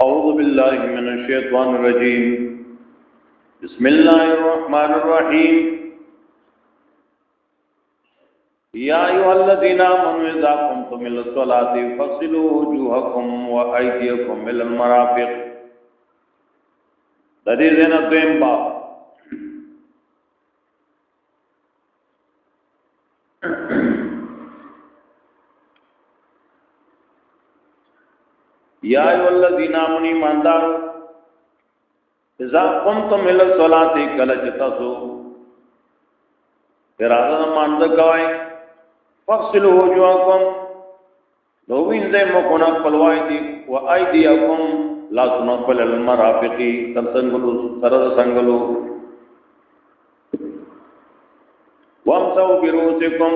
اعوذ باللہ من الشیطان الرجیم۔ بسم اللہ الرحمن الرحیم۔ یا ایوہ الذین آمنوا اذا قمتم الى الصلاة فصلوا فاغسلوا و ایدیکم الى المرافق۔ ددی زینا دویم باب۔ یا ایو الذین آمنوا ایماندارو، اذا قمتم الى الصلاة کلچ تاسو ارادہ مانځ کوي فصلوا وجوهكم لو وینځه مو کو نه پلوای دي، و ايديكم لا سنو پل المرافقي تر څنګهلو سر څنګهلو وامسو بروسکم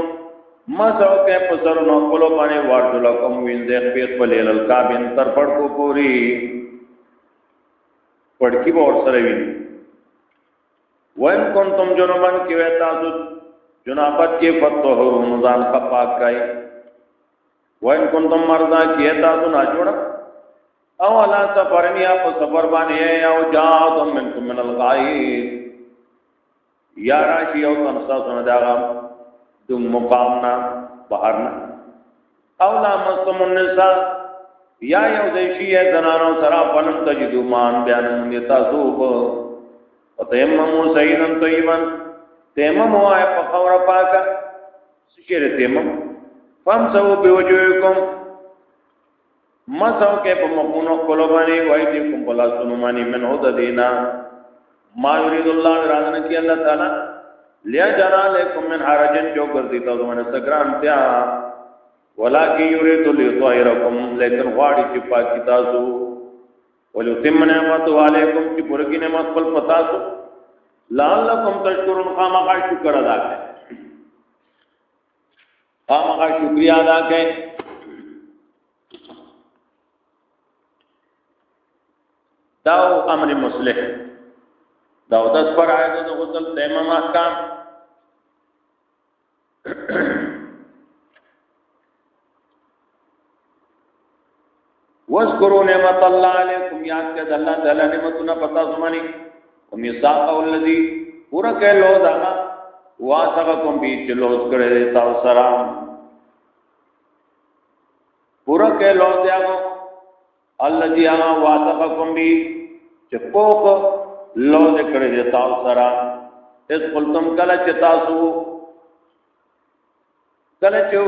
ما مسو کے پسر نو کلو پانی وارد لکم وین دیکھ پیت پلیل الکابین تر پڑ کو پوری۔ پڑکی با اور سر وین وین کن تم جنوبن کی ویتا سو جنابت کی فتو ہو رمضان خپاک کئی وین کن تم مرزا کی ایتا سو نا جوڑا۔ او علا سفرنی آپ سفر بانی ہے او جا تم من کم من الغائید یا راشی او تنسا سن داغام تم مقامنا بہرنا اولا مستم النساء، یا یو دیشی ہے زنانو سرا پنم تجدو مان بیانم نیتا سوب و تیممو سیدن طیبن، تیممو آئے پخور پاکا۔ سشیر تیمم فم سو بیوجوئکم مسو کے پمکونو کلوبانی وائدیکم جی پلا سنمانی من ہو دینا۔ ما یرید اللہ ارادن کی اللہ تعالی؟ لیا جانا لیکم من حرجن جو کر دیتا زمان سکران تیا ولا کی یوری تو لیتو آئیرکم لیکن غاڑی چی پاکی تاسو ولیو تم نعمت علیکم چی پرکی نعمت پل پتاسو لعلکم تشکرون خامقا شکر ادا کریں خامقا شکریہ ادا کریں داو امر مسلح داو دس پر آئے تو غسل تیمم احکام. وذکروا نعمت اللہ علیکم یاد کے اللہ تعالی نعمتنا پتا زمانی. ام یساق الذی پورا کہ لو دانا واسقکم بی چلوز کرے دیتا سلام. پورا کہ لو دیا گو الذی انا واسقکم بی چپوک لو ذکر دیتا سرا۔ اس قلتم کل چتاسو کل چو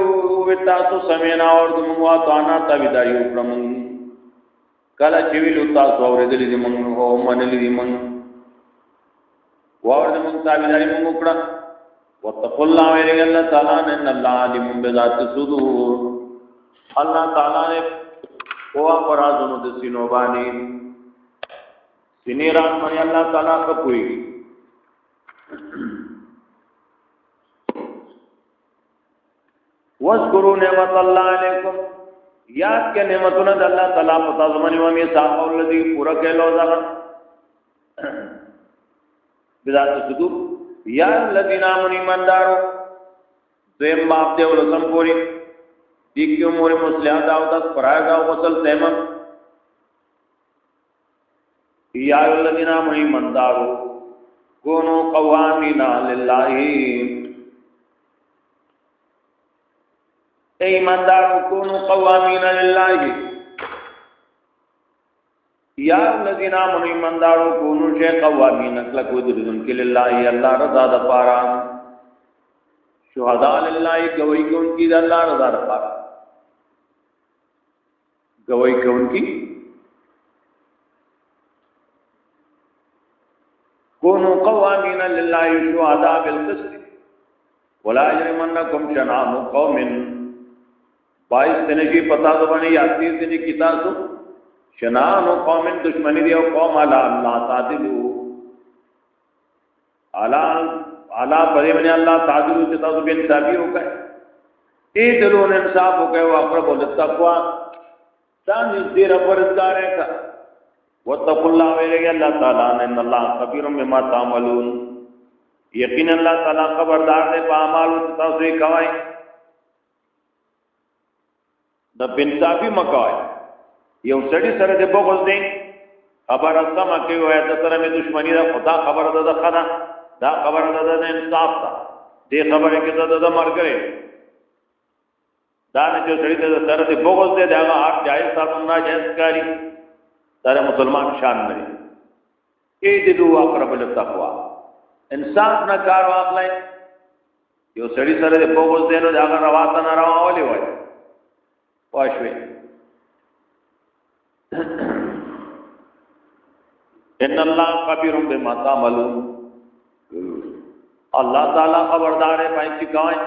وتاسو سمینا اور د دموا تانا تا تابیداری وکړم کل چویلو تاسو اوریدلی دی مونږ او منلی دی مونږ واور دې مونږ تا تابیداری مونږ وکړه وتقوا الله ویل الله تعالی ان الله علیم بذات الصدور الله تعالی نے، او پرازونو د سینو باندې سینی رات میں اللہ تعالیٰ کا پوئی وذکروا نعمت اللہ علیکم یاد کے نعمتوں نے اللہ تعالیٰ پتا زمانی ومی صاحب الذی پورا کہلو ذرا۔ بذات صدور یا الذین آمنوا ایمان دارو دویم باپ دے ولسم پوری۔ دیکھ کے امور مسلحات آو دس پرائے داو غسل، تیمم۔ یا الذین آمنوا من دارو، کونو قوامین للہ۔ اے ایماندارو، کونو قوامین للہ۔ یا الذین آمنوا ایماندارو کونو شے قوامین اکلک ودردن کے للہ۔ اللہ رضا دا پارا۔ شہداء للہ گوئی کون کی دا اللہ رضا دا پارا۔ گوئی کون کی؟ کونو قوامین للہ شہداء بالقسط ولا یجرمنکم شنآن قوم. بائیس دن کی پتا تو بنی یا تیس دن کی تاسو شنآن قوم، دشمنی دیو قوم علا اللہ تعدلو. علا علا پدی بنی اللہ تعدلو چتا تو بے انصافی ہو گئے. ای دلون انصاف ہو گئے، وہ اقرب و لتقوی تان اس دیر پرزگار ہے کا واتقوا الله ویلے اللہ تعالی نے ان اللہ خبیر بما تعملون. یقین اللہ تعالی خبردار دے په اعمال او تاسو یې کوي. د انصافي مکوای یو سړی سره د بغض دی خبر سم کوي، وای د سره می دښمنی ده خدا خبر ده ده. خدا دا خبر ده ده انصاف ده. دې خبره کې ده ده مرګره دا نه چې سړی د سره د بغض دی دا هغه جایز ساتون نه جایز کاری سره مسلمان شان نه ای دې دوه اقرب للتقوا انصاف نه کار واخلای یو سړی سره د بغض دی نو دا هغه رواته نه راوالي وای واښوي ان اللہ خبیر بما تعملون۔ اللہ تعالی خبردار ہے پای کی گائیں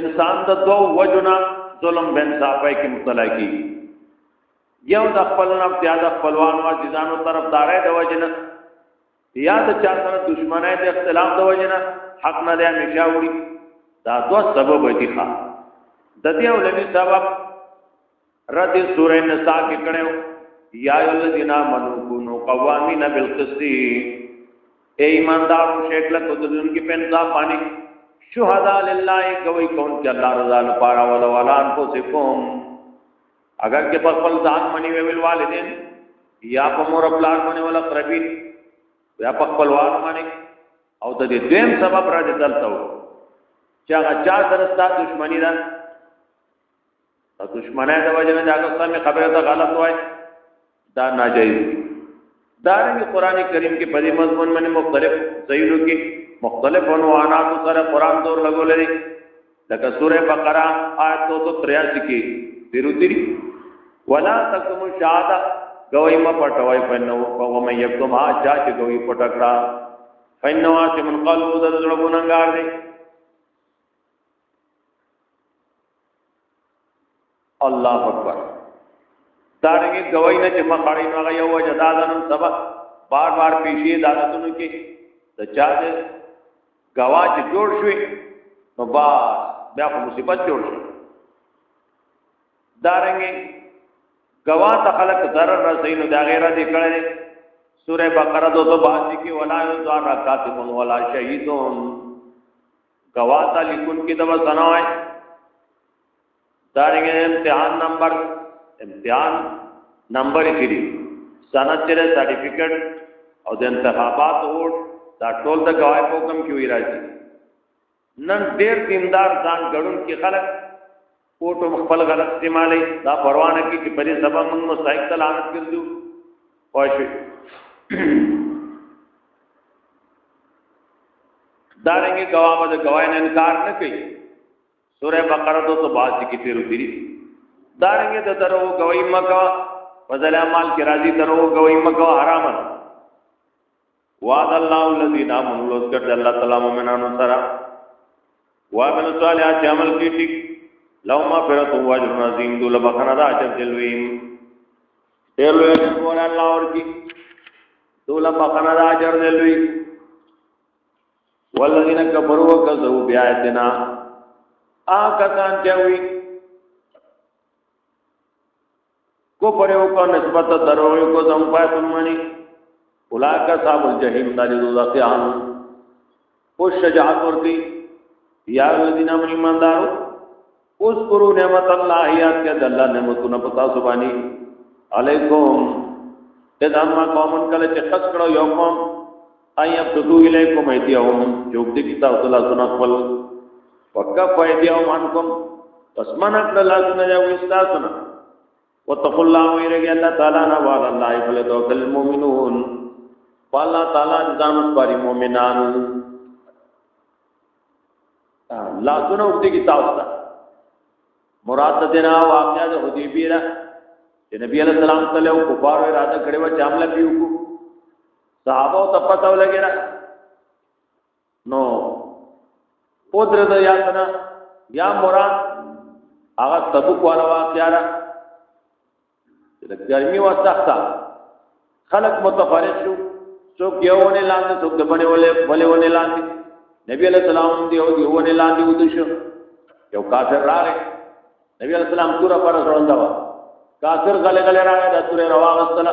انسان د دو وجنا ظلم بن صافای کی مطلع کی۔ یو د خپل نفس، یا د خپلوان او عزیزانو طرف دارې د وجنا یا د چا سره دشمنه د اختلاف د وجنا حق نه دی، همیشه وړي. دا دو سبب دي ښا. د دې اولنی سبب رد سورہ نساء کې کړو یا الذین آمنوا کونوا قوامین بالقسط. اے ایماندار شیخ له کو دن کی پنځه پانی شهدا لله کوي کون چې الله رضا لپاره ولا ولا ان کو سکم اگر کې په خپل ځان منی ویل والدین یا په مور خپل باندې ولا قربین یا په خپل وار باندې او د دې دیم سبب را دي دلته چې هغه چا سره ستاسو دښمنی ده او دشمنه د وجه نه دا سمې خبره ته غلط وای دا ناجایز دي دارنګ قران کریم کې په دې مضمون باندې مختلف ځایونو کې مختلف عنوانات سره قران دور لګولې لکه سوره بقره آیت 283 کې تیروتری ولا تکم شهاده گوی ما پټوي پنو او مې یکم ها چا چې گوی پټکړه پنو چې من قلب د زړه ګناګار دی الله اکبر. دارنګه گواہی نه چې ما خړې نو هغه یو وجه دادن سبا. بار بار پیشي عدالتونو کې د چا دې گواه جوړ شوی نو با بیا په مصیبت جوړ شو دارنګه گواه ته خلق ضرر رسې نو دا غیره دې کړې سورہ بقرہ 282 کې ولا یذار کاتب ولا شهیدون گواه ته لیکون کې دوا سنوي دارنگے امتحان نمبر امتحان نمبر کری سند چرے سرٹیفکیٹ او د انتخابات ووټ دا ټول د گواهی په حکم کې وی راځي نن ډیر دیندار ځان غړون کې خلک وټو خپل غلط استعمالي دا پروانه کې چې په دې سبب موږ مستحق تلانت کړو واښي دارنګه گواه به گواهی نه انکار نه کوي. سورہ بقرہ دو تو بعد کی تیرو تیری دارنگے تو درو گوئی مکا فضل اعمال کی راضی درو گوئی مکا حرام وعد اللہ الذین آمنوا لوز کر اللہ تعالی مومنانو سرا وعمل صالحات عمل کی ٹھیک لو ما فرت هو اجر عظیم دول بخنا دا اجر دلویم دیر لوی اجر بول اللہ اور کی. دول بخنا دا اجر دلویم والذین کفروا وکذبوا بیااتنا آکتان چاوی کو پریو کو نسبت دروی کو دم پای فرمانی اولاکا صاحب الجحیم داری دوزا قیان خوش شجاعت ورکی. یا الذین من ایماندارو اذکروا نعمت اللہ، یاد کے اللہ نعمتنا پتا سبانی علیکم۔ اذا ما قومن کله چې خس کړو یو قوم۔ اي ابتدو الیکم ایتیهم جوګ دې کتاب الله سنا خپل وکف ایدیو منکم پس من اکر اللہ سنا جاو استاسنا واتقوا اللہ ویرگی اللہ تعالیٰ نا وعلا اللہ فلتوکل المومنون واللہ تعالیٰ نظام اسپاری مومنان۔ لا سنا اکتی کی تاوستا مراد دینا واقعہ دے حدیبی را کہ نبی علیہ السلام تلے و کفار و ارادہ کھڑے و چاملہ پیو کو. صحابہ و تپتا لگے را نو پودر د یاتنا یا مراد هغه تبوک والا واقعا را د ګرمي و سخته. خلق متفرق شو. څوک یو ونه لاندې، څوک د باندې ولې ولې ونه لاندې. نبی علیہ السلام دی او دی ونه لاندې ودی شو. یو کافر راغی. نبی علیہ السلام تورا پر سروندا وا کافر غلی غلے راغی دا تورې رواغستله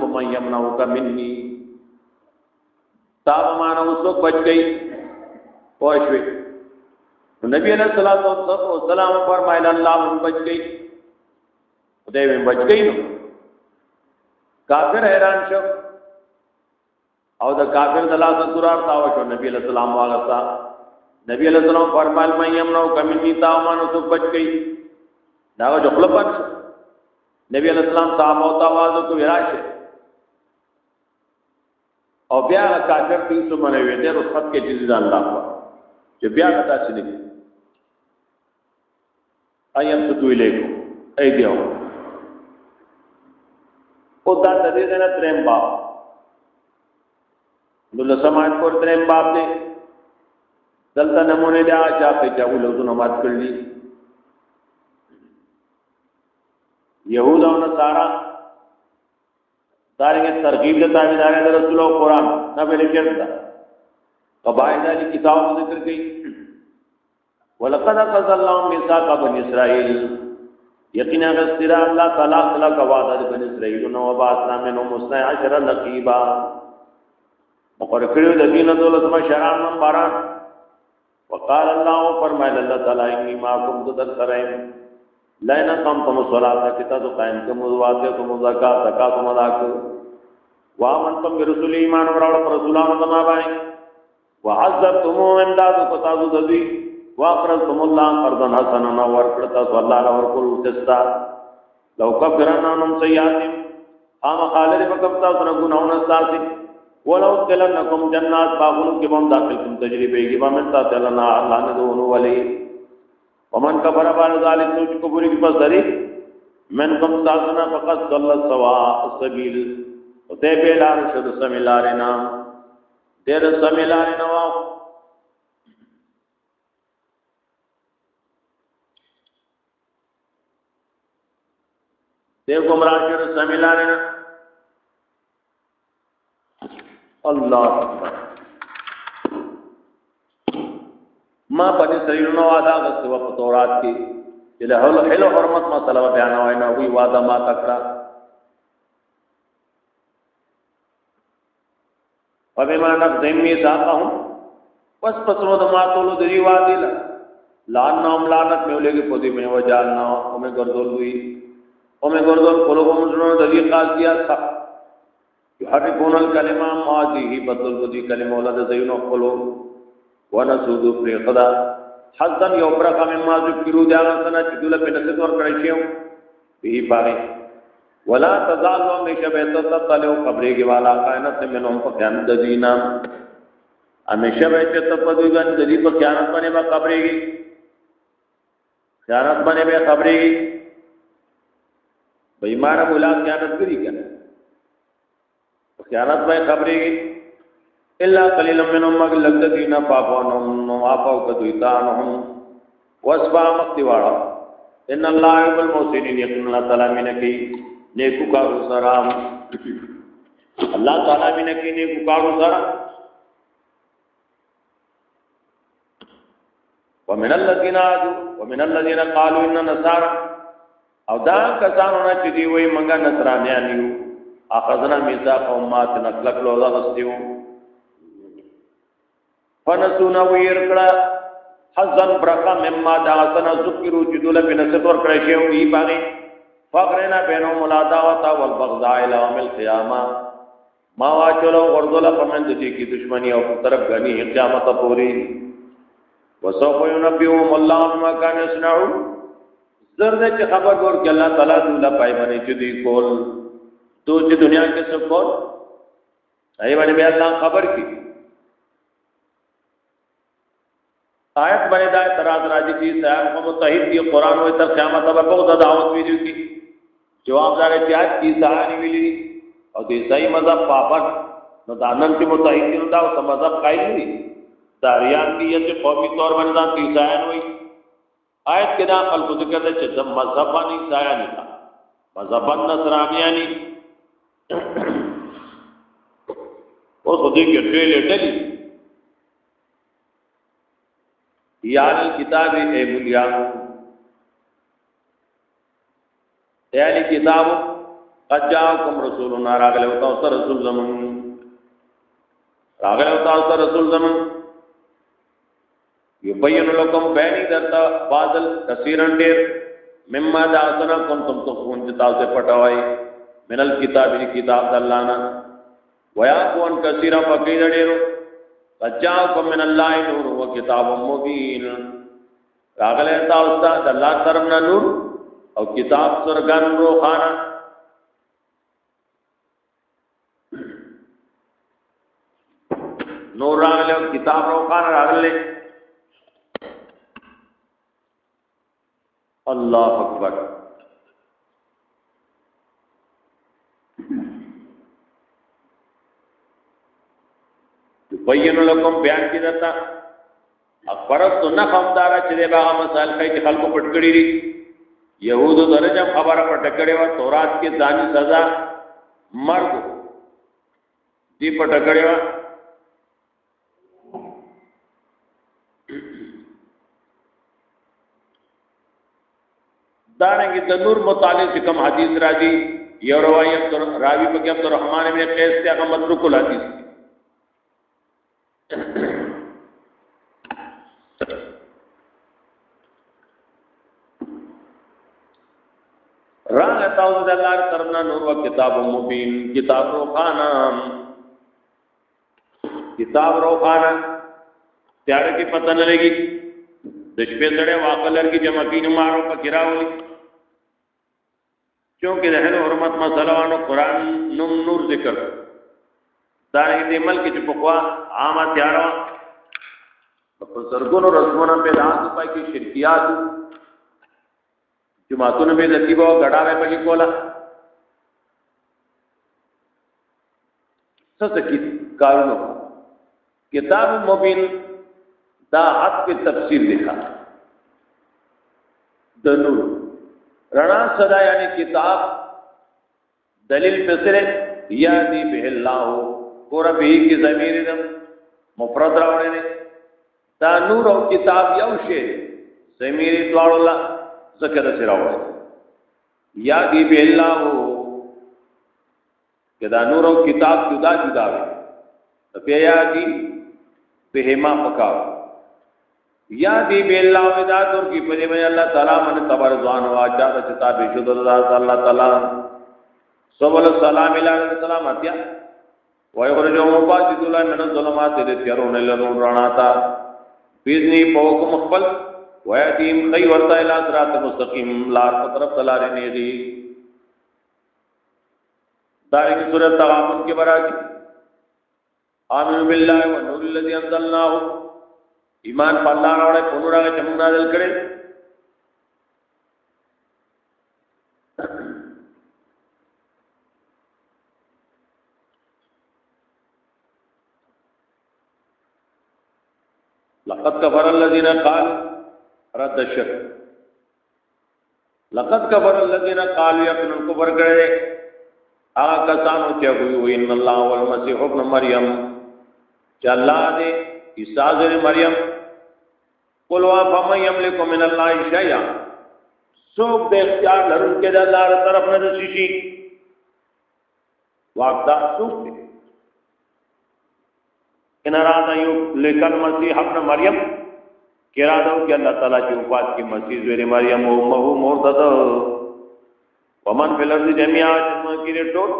کوم یمنو کا منی. تاب مانو سو بچ گئی پوښوي نبی علیہ الصلوۃ پر فرمایا اللہ ان بچ گئی۔ خدای میں بچ گئی نو۔ کافر حیران شو۔ او دا کافر دلا سورار تاو شو، نبی علیہ السلام واغتا نبی علیہ السلام فرمایل مې یمنو کمنی تا مانو تو بچ گئی۔ دا جو خپل پات نبی علیہ السلام صاحب او تاواز کو وراشه او بیا کافر دې څه باندې وې دې رخصت کې چې الله په چې بیا غتا شي نه ايام څه دوی له ای دیو۔ او دا د دې نه ترېم باب نو له سماج پر ترېم باب دې دلته نمونه دا چا په چا ولودو مات کړلی يهود او نصارا دارنګ ترغیب د تابعدار د رسول او قران نه به لکړ دا قبائل علی کتاب ذکر کړي ولقد قضى الله ميثاق بني اسرائيل یقینا غسترا الله تعالی تعالی کا وعدہ بنی اسرائیل نو وباسنا منهم مسنا عشر نقیبا مقر کړو د دین دولت ما شران باران وقال الله فرمایل الله تعالی، انی ما کوم تدر سرایم لینا قام تم صلاة کتا تو قائم کم وزواتے تم زکاة زکاة تم ادا کر۔ وامن تم برسول ایمان وراڑ پر رسولان دما بائیں وعزر تمو امداد کتازو دزی واقرل تم اللہ قرضن حسننا ورکڑتا سو اللہ لور کل تستا۔ لو کفرن آنم سیاتیم آم ہاں خالر مکبتا سن گناہون استاسی ولو تلنکم جنات باغنو کی بم داخل کم تجربے گی بمنتا تلنا اللہ ندونو ولی ومن کفر بعد ذلك سوچ کو بری کی پس دری. من کم سازنا فقط صلی سوا السبیل. تے بے لار شد سمیلارینا دیر سمیلارینا واو. دیر گمراہ شد سمیلارینا اللہ اکبر۔ ما بنی اسرائیل نو وعده غسه په تورات کې چې له هلو هلو حرمت ما سلام بیان وای نه وی وعده ما تکړه او به ما نب ذمی پس پسرو د ما ټولو دی وعده لا۔ لان نام لعنت مې ولګي په دې مې وجال نه او مې ګرځول وی او مې ګرځول کولو کوم جنو د دې قاضیا تھا یحرفون الکلمه ما دې بدل دې کلمه ولدا زینو خپلو ونسود پر خدا. حزن یو پر کم ما ذکرو دا سنا چې دله په نسبت ور کړی شو به پاره ولا تزال و می شبه تو تطلو قبرې کې والا کائنات میں نوم په خیانت د دینا. همیشه به چې ته په دوی باندې د دې په خیانت باندې ما قبرې کې خیانت باندې به قبرې کې بېمانه مولا خیانت کړی کنه خیانت باندې قبرې کې الا قليلا منهم مگر لگتا دینا پاپانهم نو آپاو کدویتانهم واسبا مقتی وارا۔ ان اللہ عب المحسنین یقین اللہ تعالیٰ منکی نیکو کارو سرام اللہ تعالیٰ منکی نیکو کارو سرام ومن الذين عادوا ومن الذين قالوا ان نصارى۔ او دا کسانو نه چې دی وای منګه نصرانیان یو اخذنا میثاق امات نقلق لوزا غستیو. فنسونا ویر کړه حزن برقا مما دا سنا ذکرو چې دول په نسبت ور کړی فقرنا بینو ملاداوتا والبغضاء الى يوم القيامه ما واچلو ورذل پمند دي کی دشمنی او طرف غنی قیامت پوری. وسوف ينبئهم الله بما كانوا يصنعون زرد چې خبر ور کې الله تعالی دولا پای باندې چې دی کول. تو چې دنیا کې څه کول ای باندې به الله خبر کی۔ آیت باندې دا اعتراض راځي چې صاحب کو متحد دی قران او تر قیامت به په دعوت ویلو کی جواب دار چې آج کی ځان ویلي او دې ځای مذهب پاپټ نو دا نن چې متحد دی دا او مذهب قائل دي داریان دی چې قومي تور باندې ځان کی ځان آیت کې دا خلکو ذکر ده چې د مذهب باندې ځای نه مذهب نصرانیانی او خو دې کې ټېلې ټېلې یال کتاب اے ملیانو یعنی کتاب، قد جاءکم رسولنا راغله او تاسو رسول زمون راغله او تاسو رسول زمون یبین لکم، بینی درتا بادل کثیرن دیر۔ مما دا سنا کنتم تخون جتا سے پٹوائی من الكتاب دی کتاب دلانا ویاقوان کثیرا فقید دیرو فجاکم من اللہ نور و کتاب مبین۔ راغلے تا استاد الله اللہ طرفنا نور۔ او کتاب سرگن روحانا نور راغلے او کتاب رو خانا راغلے۔ اللہ اکبر۔ بین لکم بیان کی دتا؟ اکبرت تو نہ خمدارا چلے باغا مسائل کئی کہ خلقو پٹکڑی دی. یہود و درجم خبر و تورات کے دانی سزا مرد دی پٹکڑے و دارنگی تنور مطالع سے کم حدیث راجی یہ روائی راوی پکی عبد الرحمن ابن قیس سے اگر مدرک الحدیث. راہ تاؤز اللہ کرنا نور و کتاب مبین، کتاب روخانا کتاب روخانا تیارے کی پتہ نہ لگی۔ دشپے سڑے واقع کی جمع کی نماروں کا گراولی چونکہ رہن حرمت مسئلہ وانو قرآن نم نور ذکر۔ دارنگی دی ملک چو پقوا آما تیارا سرگون و رسمونا پہ دان پائی کی شرکیات جماعتون پہ نصیبہ و گڑا میں پکی کولا۔ سس کی کارونو کتاب مبین دا حد پہ تفسیر لکھا۔ دنور۔ رنا صدا یعنی کتاب۔ دلیل پسرے یا دی بہ اللہ۔ پورا کی ضمیر دم مفرد راوڑے دا نور او کتاب یو شے۔ ضمیر دوار اللہ۔ ذکر سے راوڑے یا دی بہ اللہ کہ دا نور او کتاب جدا جدا وے تو پیا دی بہما پکاو یا دی بی اللہ و دا تر کی پدی میں اللہ تعالی من تبر زوان و آجا دا چتا بی شد اللہ اللہ تعالی. سبل السلام علیہ السلام اتیا و یخرجو مباسد اللہ من الظلمات دے تیرون لنون راناتا بیزنی پوکم اخبل و یتیم خی ورطا الہ سرات مستقیم لار پترف تلاری نیدی جی۔ دارنگ سورت تغامن کے براجی آمین باللہ و نور اللہ دی انزلناہو ایمان په الله راوړې په نور هغه چې موږ نازل کړي لقد كفر الذين قالوا رد الشرك لقد كفر الذين قالوا يقن الكفر کړي هغه کسانو چې وی ان الله والمسيح ابن مريم چې الله دې عیسی ابن مریم. قل وا فم یملک من الله شیئا. سوک دے اختیار لرن کے دے اللہ طرف نہ شیشی واقدار سوک دے. ان ارادہ یو لیکن مسیح ابن مریم. کہ ارادہ کہ اللہ تعالیٰ کی وفات کی مسیح زیر مریم و امہو مردد ومن فی الارض جمعیہ جسم کی ریٹوٹ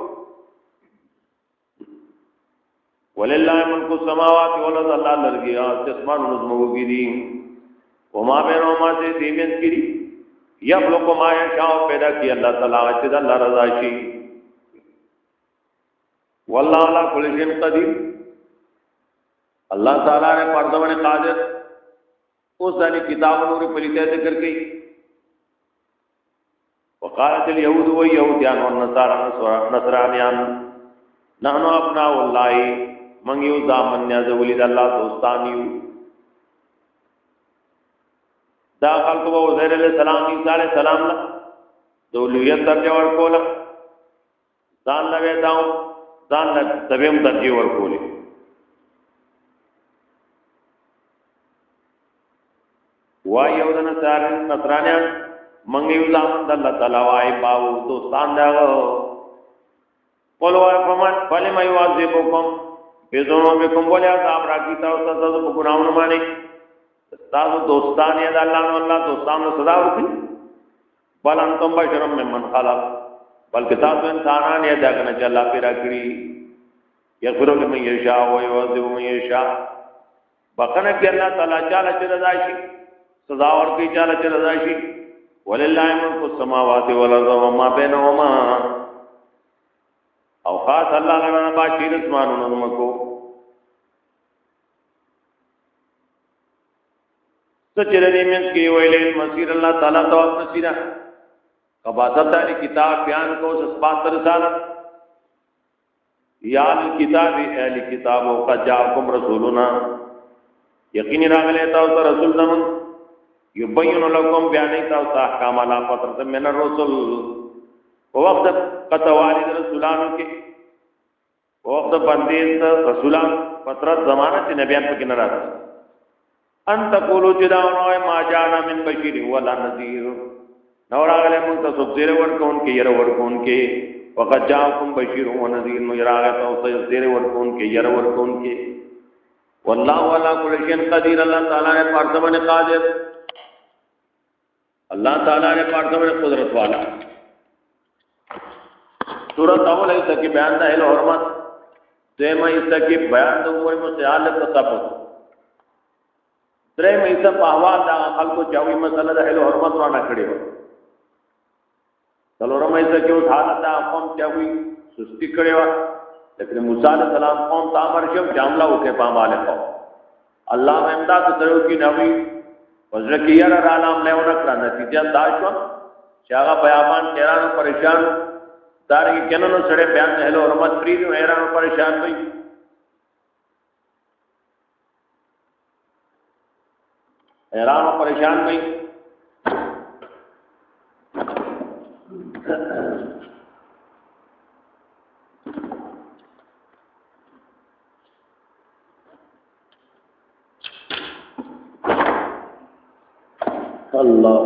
وللہ ملک السماوات والارض اللہ لرگیا جسمان نظمو کی دی وما بینهما سے دیمن کری یخلق ما یشاء، پیدا کی اللہ تعالی چې اللہ رضا شي والله علی کل شیء قدیر۔ اللہ تعالی نے پردون قادر اس دانی کتاب نور په پلیتے ذکر کی۔ وقالت اليهود واليهوديان والنصارى نصرانيان، نحن ابناء الله، من یو زامن یا ولید الله دوستانیو دا خلق با عزیر علیہ السلام، عیسیٰ علیہ السلام لا دولیت درجہ ورکولا۔ دان لگے داؤں دان لگ تبیم درجہ ورکولی۔ وائی او دن سارن نصرانیان منگی وزامن دا اللہ تعالی وائی باو دوستان دا گو قلو وائی فمن فلی میں واضح بکم بیزونوں بکم بولیا صاحب راکی تاو ستا ستا گناہوں مانی تاسو دوستان یې د الله نو الله دوستان له صدا ورکړي بل انتم بشرم ممن خلق۔ بلکې تاسو انسانان یې دا کنه چې الله پیدا کړی یغفر لمن یشاء و یعذب من یشاء۔ بکنه کې الله تعالی چاله چې رضا شي سزا ورکړي چاله چې رضا شي. ولله ملک السماوات والارض وما بينهما او خاص الله لنا باقي اسمانونو مکو سچر دی من کی ویل مسیر اللہ تعالی تو اپ نصیرا قباضت کتاب بیان کو اس بات رسالت یا کتاب اہل کتاب، او کا جاءکم رسولنا. یقین راغلے تا رسول زمن یبین لکم بیان تا احکام علی فترت من الرسل. وقت قطوالد رسولانو کے وقت بندیز رسولان فترت زمانہ چی نبیان پکی نراتا ان تقولو جداؤنو ما جانا من بشیر ولا نذیر. نور آگلے منتا سب زیر ورکون کے یر ورکون کے وقت جاؤکم بشیر و نذیر، نو یر آگے تو زیر ورکون کے یر ورکون کے واللہ والا کل قدیر، اللہ تعالیٰ نے پارتبن قادر. اللہ تعالیٰ نے پاک پارتبن قدرت والا۔ سورت اول ایسا کی بیان دا اہل حرمت دیمہ ایسا کی بیان دا امور مسیحال تصفت درې مې څه په احوال دا خلکو چاوي مسله د هلو حرمت ورانه کړی و څلور مې څه کې اوس حالت دا قوم چاوي سستی کړی و لیکن موسی علیہ السلام قوم ته امر شو جاملا وکي په مال کو الله مې امداد کړو کې نوې وزر کې یاره را نام له ورکړه نتیجه دا شو چې هغه بیابان تیرانو پریشان داري کې کنه نو سره بیان نه له حرمت پری نو حیرانو پریشان وي حیران و پریشان گئی اللہ۔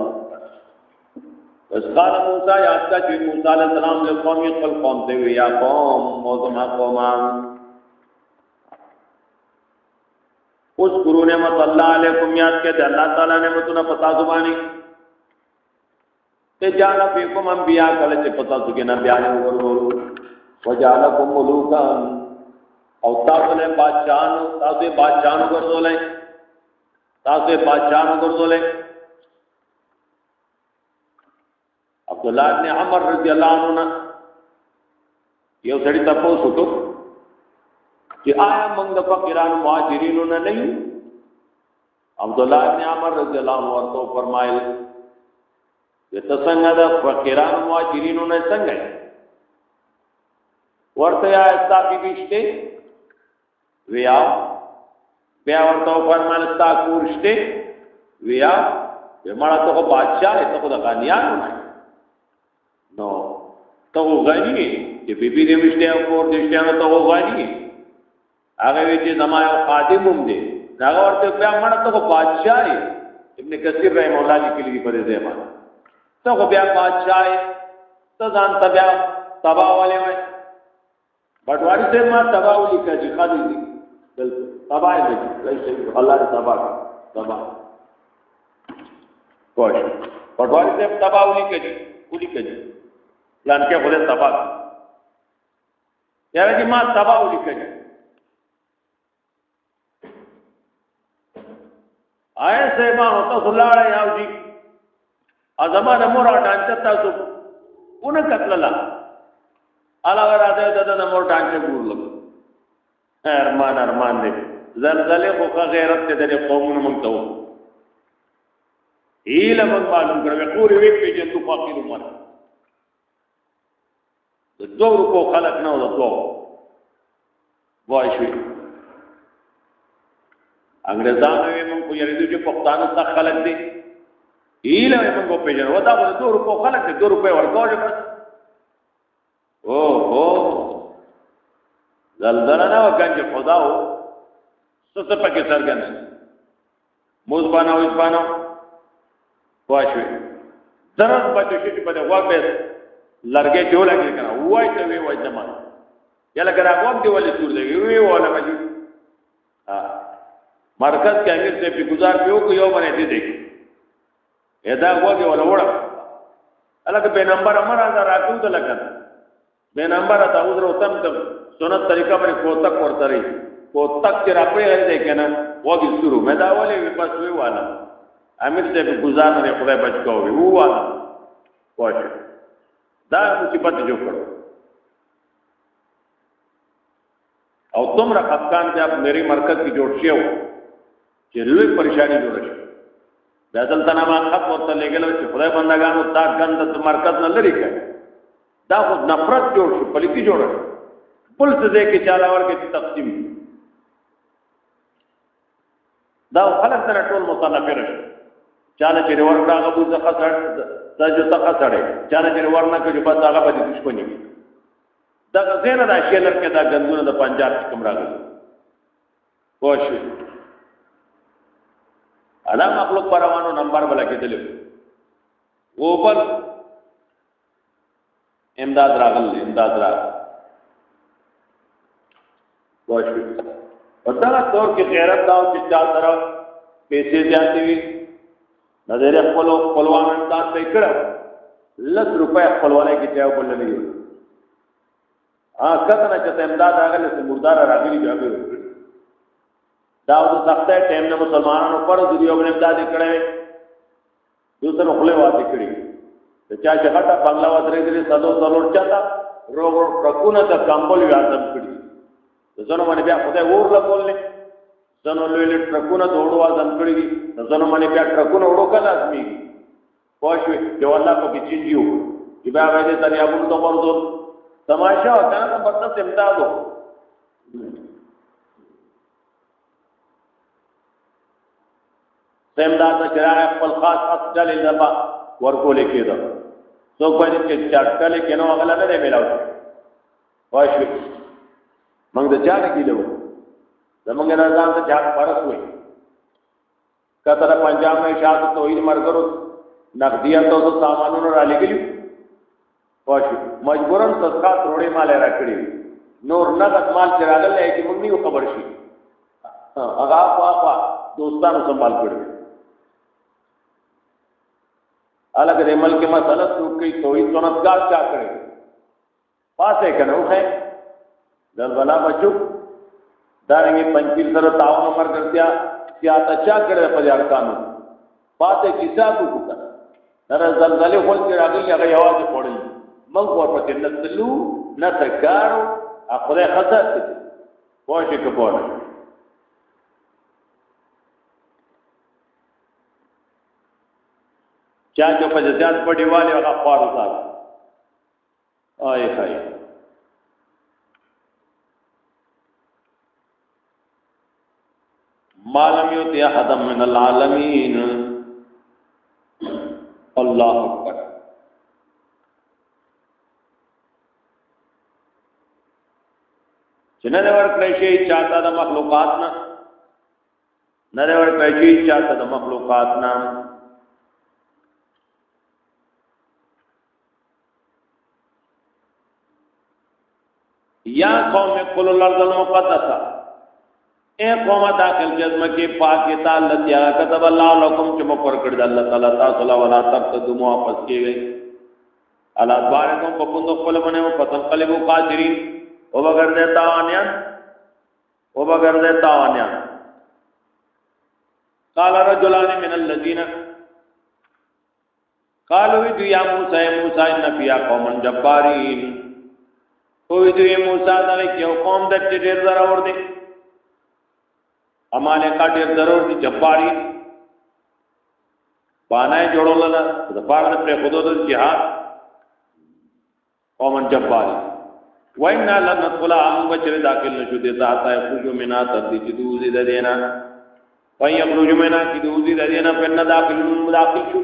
اس قال موسیٰ یاد کا جو موسیٰ علیہ السلام جو قوم یہ قل قوم تے ہوئے، یا قوم موزمہ ہاں قومان ہاں۔ اس گرو نعمت اللہ علیکم یاد کے اللہ تعالیٰ نے متنا پتا زبانی۔ تے جانا فیکم انبیاء کلے تے پتا سکے نبیاء نے ورورو وجالکم ملوکا او تاسو لے بادشاہنو تاسو بادشاہنو گردو لے تاسو بادشاہنو گردو لے عبداللہ ابن عمر رضی اللہ عنہ یہ سڑی تپو سکو کہ آیا منگ د فقیران مهاجرین نه نه عبد الله ابن عمر رضی الله عنه ورته فرمایل چې څنګه د فقیران مهاجرین نه څنګه ورته یا استا بی بيشته ویا بیا ورته فرمایل استا کورشته ویا بمړه ته بادشاہ ته خدا غنیانو نه نو ته غنی چې بیبي دې مشته او کور دې شته ته غنی هغه وی چې زما یو خادم هم دی دا ورته بیا مړه ته بادشاہي ابن کثیر رحم الله لیکلی دی په دې ځای ته بیا بادشاہي ته ځان ته بیا تبا والے وای بټواری سے ما تبا ولي کړي جی خالي دي بالکل تبا یې دي لایسه الله دې تبا تبا کوش بټواری سے تبا ولي کړي ولي کړي پلان کې بوله تبا یاره چې ما تبا ولي کړي آئے سے ماں ہوتا سلاڑے یاو جی۔ ازمان مورا ڈانچا تا سو۔ ان قتللا علاوہ راتے دادا نمور ڈانچا گور لگو ارمان ارمان دے۔ زلزلے کو کا غیرت دې تے دے قوم منگتا ہو۔ ہیل من معلوم کرو۔ پوری ویک پہ تو فقیر عمر دو رکو خلق نہ ہو دو وای انګريزانو یې مونږ کو یریدو چې پښتانه تا خلک دي ایله یې مونږ په پیژنو ودا په 2 روپو خلک دي 2 روپے ورکوځي بس او هو زلزلہ نه وکړي خدا او څه څه پکې سرګن موږ باندې او اسبانو واښوي درن بچو چې په دې واګ به لرګې جوړه کې کنه وای ته وی وای زمانه یلا کرا کوم دی ولې تور دی وی ولا مجي ها ہاں۔ مرکز کے امیر سے بھی گزار پیو کو یو بنے دی دیکھ ادا ہوا کہ والا وڑا۔ الگ بے نمبر امر آتا راکو تو لگن بے نمبر آتا ادھر اتم تم سنت طریقہ پر کو تک ورتا رہی کو تک چرا پڑے گئے دیکھے نا شروع میں دا والے بھی بس وی والا۔ امیر سے بھی گزار نے خدا بچ کو بھی، وہ والا۔ کوش دا مصیبت جو کرو او تم را افغان جب میری مرکز کی جوڑ شیو چې لوی پریشانی جوړ شي. دا دلته نه ما خط ورته لګل چې خدای بندگانو دا غند د مرکز نه لري کړي. دا خو نفرت جوړ شي پلیتی جوړ شي بل څه دې کې چاله ورکه تقسیم. دا خلک سره ټول متنفر شي چاله چې ورکړه هغه بوزه خسړ دا جو تخه سړې چاله چې ورنه کې بس هغه به دښمنی دا زینه دا شیلر کې دا غندونه د پنجاب کوم راغلي پوښ ادا مخلوق پروانو نمبر بلا کې دلې وہ پر امداد راغل امداد راغ واښو پتا تور کې غیرت داو چې چا طرف پیسې ځاتې وي نظر خپل خپلوان امداد پې کړو لس روپے خپلوانه کې ته بل نه یو ا کته نه چې امداد راغله چې مردار راغلي بیا داود سخته ټیم نه مسلمانانو پر د یو بل امداد کړي دوسر خپل واده کړي چا چې غټه بنگلا و درې درې سلو سلو چاته رو رو رکونه د کمبل یادم کړي. زنه باندې بیا خدای اور لا کولې زنه لوی لوی ټرکونه دوړو ازم کړي زنه باندې بیا ټرکونه وړو کله ازمي پوښوي چې والله په کې چینجیو چې بیا وایي ته یا بول ته ورته تماشا کنه په تاسو امدادو سیم دا ته چراغ خپل خاص خاص ډلې دبا ورکول کېده څوک باندې چې چټکلې کینو هغه نه دی ملاو واښو موږ د چا نه کېدو زمونږ نه ځان ته چا فرص وي کتر پنجاب میں شاد توحید مرګرو نقدیات او سامانونو را لګلیو واښو مجبورن صدقه تروړې مال را کړی نور نقد مال چراغل نه چې موږ نه خبر شي هغه ہاں، پاپا دوستانو سنبھال کړی الگ دے ملک مسئلہ تو کی کوئی سنتگار چا کرے۔ پاسے کنو ہے؟ دل بلا بچو۔ دارنگی پنچیل سر تاون عمر کرتیا سیاتا چا کرے پر ارکانو پاسے کسا کو کتا نر زلزلے خول کے راگلی اگر یواز پڑی من کو پر نسلو نہ تکارو اخرے خطر پوشی کپوڑا چا جو په زیات پټي والے هغه خوار وتا آی هاي مالم یو تی حدم من العالمین اللہ اکبر چې نه ور کړی شي چاته د مخلوقات نه نه ور کړی چاته د مخلوقات نه یا قوم قل الارض المقدسہ. اے قوم داخل جزم کے پاک تعالی یا كتب اللہ لكم چم پر کڑ اللہ تعالی تعالی ولا تب تقدم واپس کی گئی۔ الا بارکم پپند خپل بنے او پتن قلب قادرین او بغیر دے تاوانیا او بغیر دے تاوانیا قال رجلان من الذين قالوا يا موسى موسى ان فيها قوم جبارين کوئی دوی موسیٰ داوی کیو قوم دا چی دیر ضرور دی امانے کا دیر ضرور دی جباری بانائے جوڑو لنا دا پار دا پر خودو دا جہاد قومن جباری وَإِنَّا لَنَدْخُلَا عَمُ بَچَرِ داخل نشو دیتا آتا ہے خرجو منا تردی چی دوزی دا دینا وَإِنْ يَخْرُجُ مِنَا کی دوزی دا دینا پھر نہ داخل داخل شو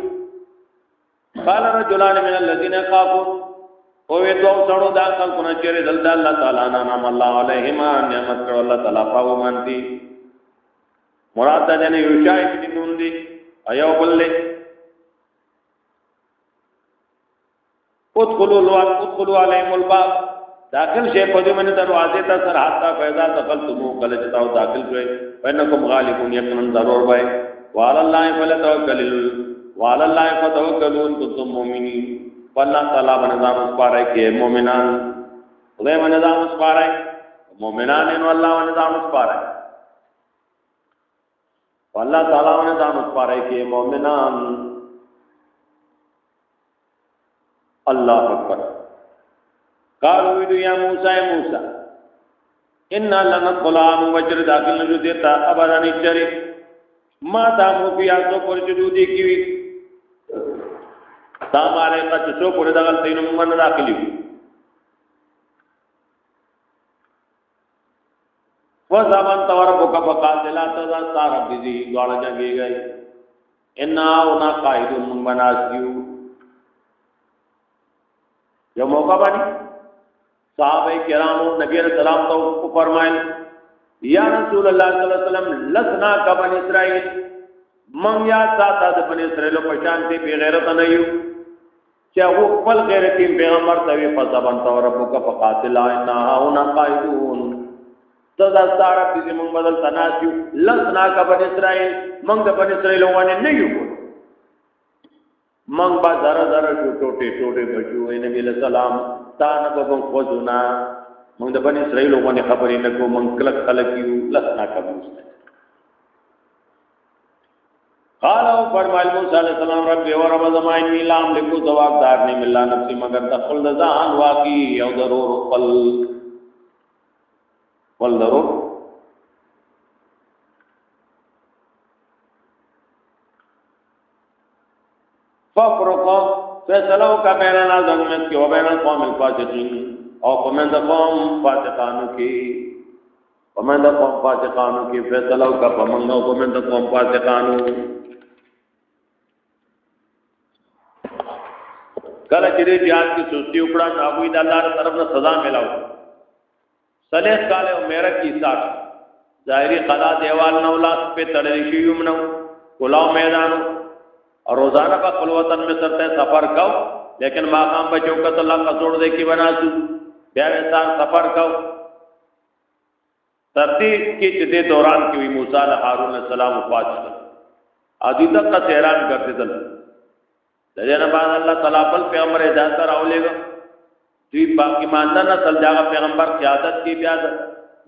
قال رجلان من الذين خافوا۔ او وی تو سړو دا کل کو نه چیرې دل الله تعالی نام الله علیهما نعمت کړه الله تعالی پاو مانتی۔ مراد ده نه یو شای کې نون دي ایو بلله ادخلوا الوان ادخلوا علیهم الباب. داخل شے پدی من دروازے تا سر حتا پیدا دخل تمو کل چتاو داخل شے فینکم غالبون یقنن ضرور بھائی. وعلى الله فلتوکل وعلى الله فتوکلون، کنتم مومنین. فاللہ تعالی بنظام اسپارے کہ مومنان. خدای بنظام اسپارے مومنان انو اللہ بنظام اسپارے فاللہ تعالی بنظام اسپارے کہ مومنان۔ اللہ اکبر۔ قالوا ویدو یا موسیٰ یا موسیٰ، انا لنت غلام وجر داخل نجو دیتا ابدا نیچری ما دامو پی آسو پر جدو دیکیوی دا مالے کا چسو پورے دغل تینو من داخلی و زمان تور بکا بقاتلا تدا سارا بیزی دوڑا جنگی گئی انا اونا قائدون من بناسیو جو موقع بانی صحابہ کرامو نبی علیہ السلام تو فرمائل یا رسول اللہ صلی اللہ علیہ وسلم لسنا کا بن اسرائیل من یا ساتا دا بن اسرائیل په شان پشانتی بی غیرت نیو چا وہ خپل غیرتی پیغمبر توی فزبن تو ربک فقاتل اینا هاونا قائدون تدا سارا کسی من بدل تناسیو لسنا کا بن اسرائیل من دا بن اسرائیل وانی نیو من با ذرا ذرا شو ٹوٹے ٹوٹے بچو اے نبی علیہ السلام، تا نبا خوزونا من دا بن اسرائیل وانی خبری نکو من کلک خلقیو لسنا کا بن اسرائیل قال او فرمایل، موسی علیہ السلام، رب و رب زمائن می لام لکو جواب دار نہیں ملا نفسی مگر تقل ذان واقعی او ضرور قل قل ففرقا فیصلو کا بیننا زنگمت کی و بین القوم الفاسقین او قمند قوم فاسقانو کی قمند قوم فاسقانو کی فیصلو کا پمنگو قمند قوم فاسقانو کی کله چې دې جهاد کې سستی وکړه نو هغه د الله طرف نه سزا ملاو صالح کال او میرا کی ساټ ظاهری قضا دیوال نو لاس په تړلې شي یم نو، کلاو میدانو۔ اور روزانہ په خپل وطن میں سرته سفر کو لیکن ماقام بچو کا اللہ کا جوڑ دے کی بنا سو بیا وسار سفر کو ترتیب کی جدے دوران کی موسی علیہ ہارون السلام وفات شو ادی کا حیران کرتے تل دجنه بعد الله تعالی بل پیغمبر ہدایت راولې گا۔ دوی باقی ماندا نه تل دا پیغمبر قیادت کی بیا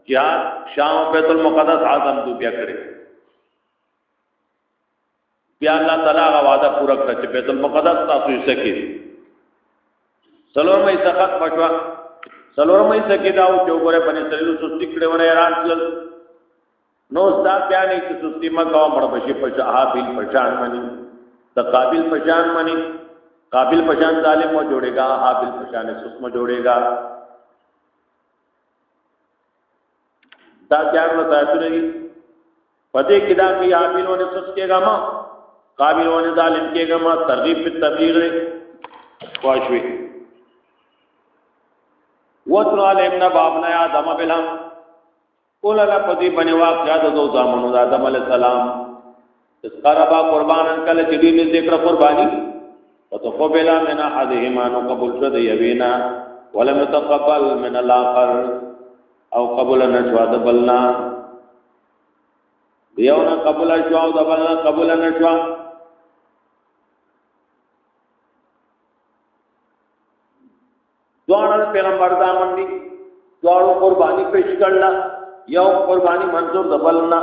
جهاد شام بیت المقدس اعظم دو بیا کړی. بیا الله تعالی غا وعده پورا کړ چې بیت المقدس تاسو یې سکی سلور مې سخت پښوا سلور مې سکی دا او چوغره باندې سړي سستی کړي ونه ایران تل نو ستا بیا نه چې سستی ما کا مړ بشي په شاه بیل پرشان منی دا قابل پشان منی قابل پشان ظالم میں جوڑے گا حابل پشان سسم جوڑے گا۔ دا چار نہ تاسو رہی پتے کدا کی حابلوں نے سس کے گا ماں، قابلوں نے ظالم کے گا ماں، ترغیب پہ تبلیغ رے واشوی وطن علم نبابنا یا آدم بلام قول اللہ پتی بنی واقعات دو زامنو دا آدم علیہ السلام۔ اس قربا قربان کل چدی میں ذکر قربانی۔ فتقبل من احدهما نو قبول شد یوینا ولم تقبل من الاخر او قبول نشوا دبلنا. دیونا قبول شوا او دبلنا قبول نشوا دوار پیغمبر دامن دی، دوارو قربانی پیش کرنا، یو قربانی منظور دبلنا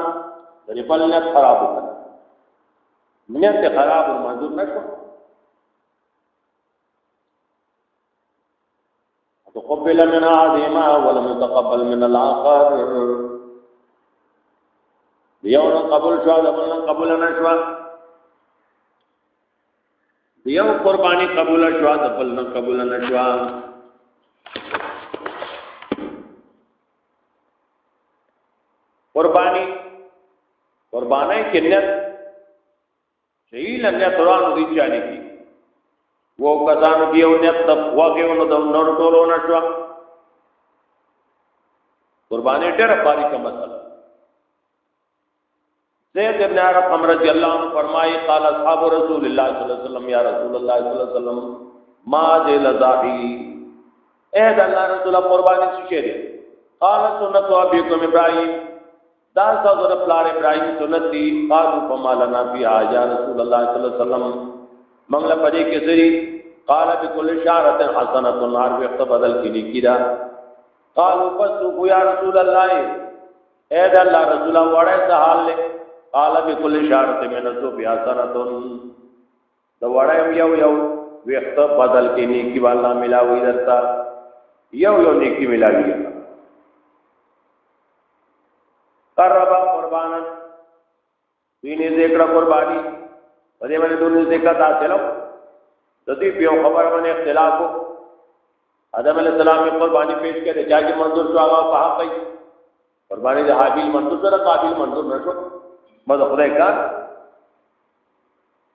یعنی بلنیت خراب ہوتا نیت خراب اور منظور نہ شو تقبل من عظيما ولم يتقبل من الاخر دیون قبول شو دا بلن قبول نہ شو. دیو قربانی قبول شو دا بلن قبول نہ شو. قربانی قربانی کی نیت صحیح لنیا قرآن دی چانی کی. وہ کسانو کی نیت تب واقعی انو دو نور ٹولو نشوا قربانی ٹیر باری کا مسئلہ۔ سید ابن عرب عمر رضی اللہ عنہ فرمائی، قال اصحاب رسول اللہ صلی اللہ علیہ وسلم، یا رسول اللہ صلی اللہ علیہ وسلم، ما جے لزاہی اے د الله رسول قربانی څه دی قال سنت ابيكم ابراهيم دا سوزر پلار ابراهيم سنت دی۔ قالوا فما لنا في يا رسول الله صلى الله عليه وسلم۔ منگل پدې کې سری قال بكل شارة حسنة النار وقت بدل کې لیکيدا قالوا فسوق يا رسول الله اے د الله رسول وړه څه حال له قال بكل شارة من سو بیا حسنة د وړه یو یو وقت بدل کې نیکی والا ملاوي درتا یو یو نیکی ملاوی گا قربا قربانا۔ دوینی ذکر قربانی۔ ودی منی دونی ذکر تاثلو ددی پیو خبر من اختلافو آدم علیہ السلام میں قربانی پیش کرے چاہی منظور شو آگا کہا کئی قربانی دے حابیل منظور سر قابل منظور نشو مدہ خدا کار.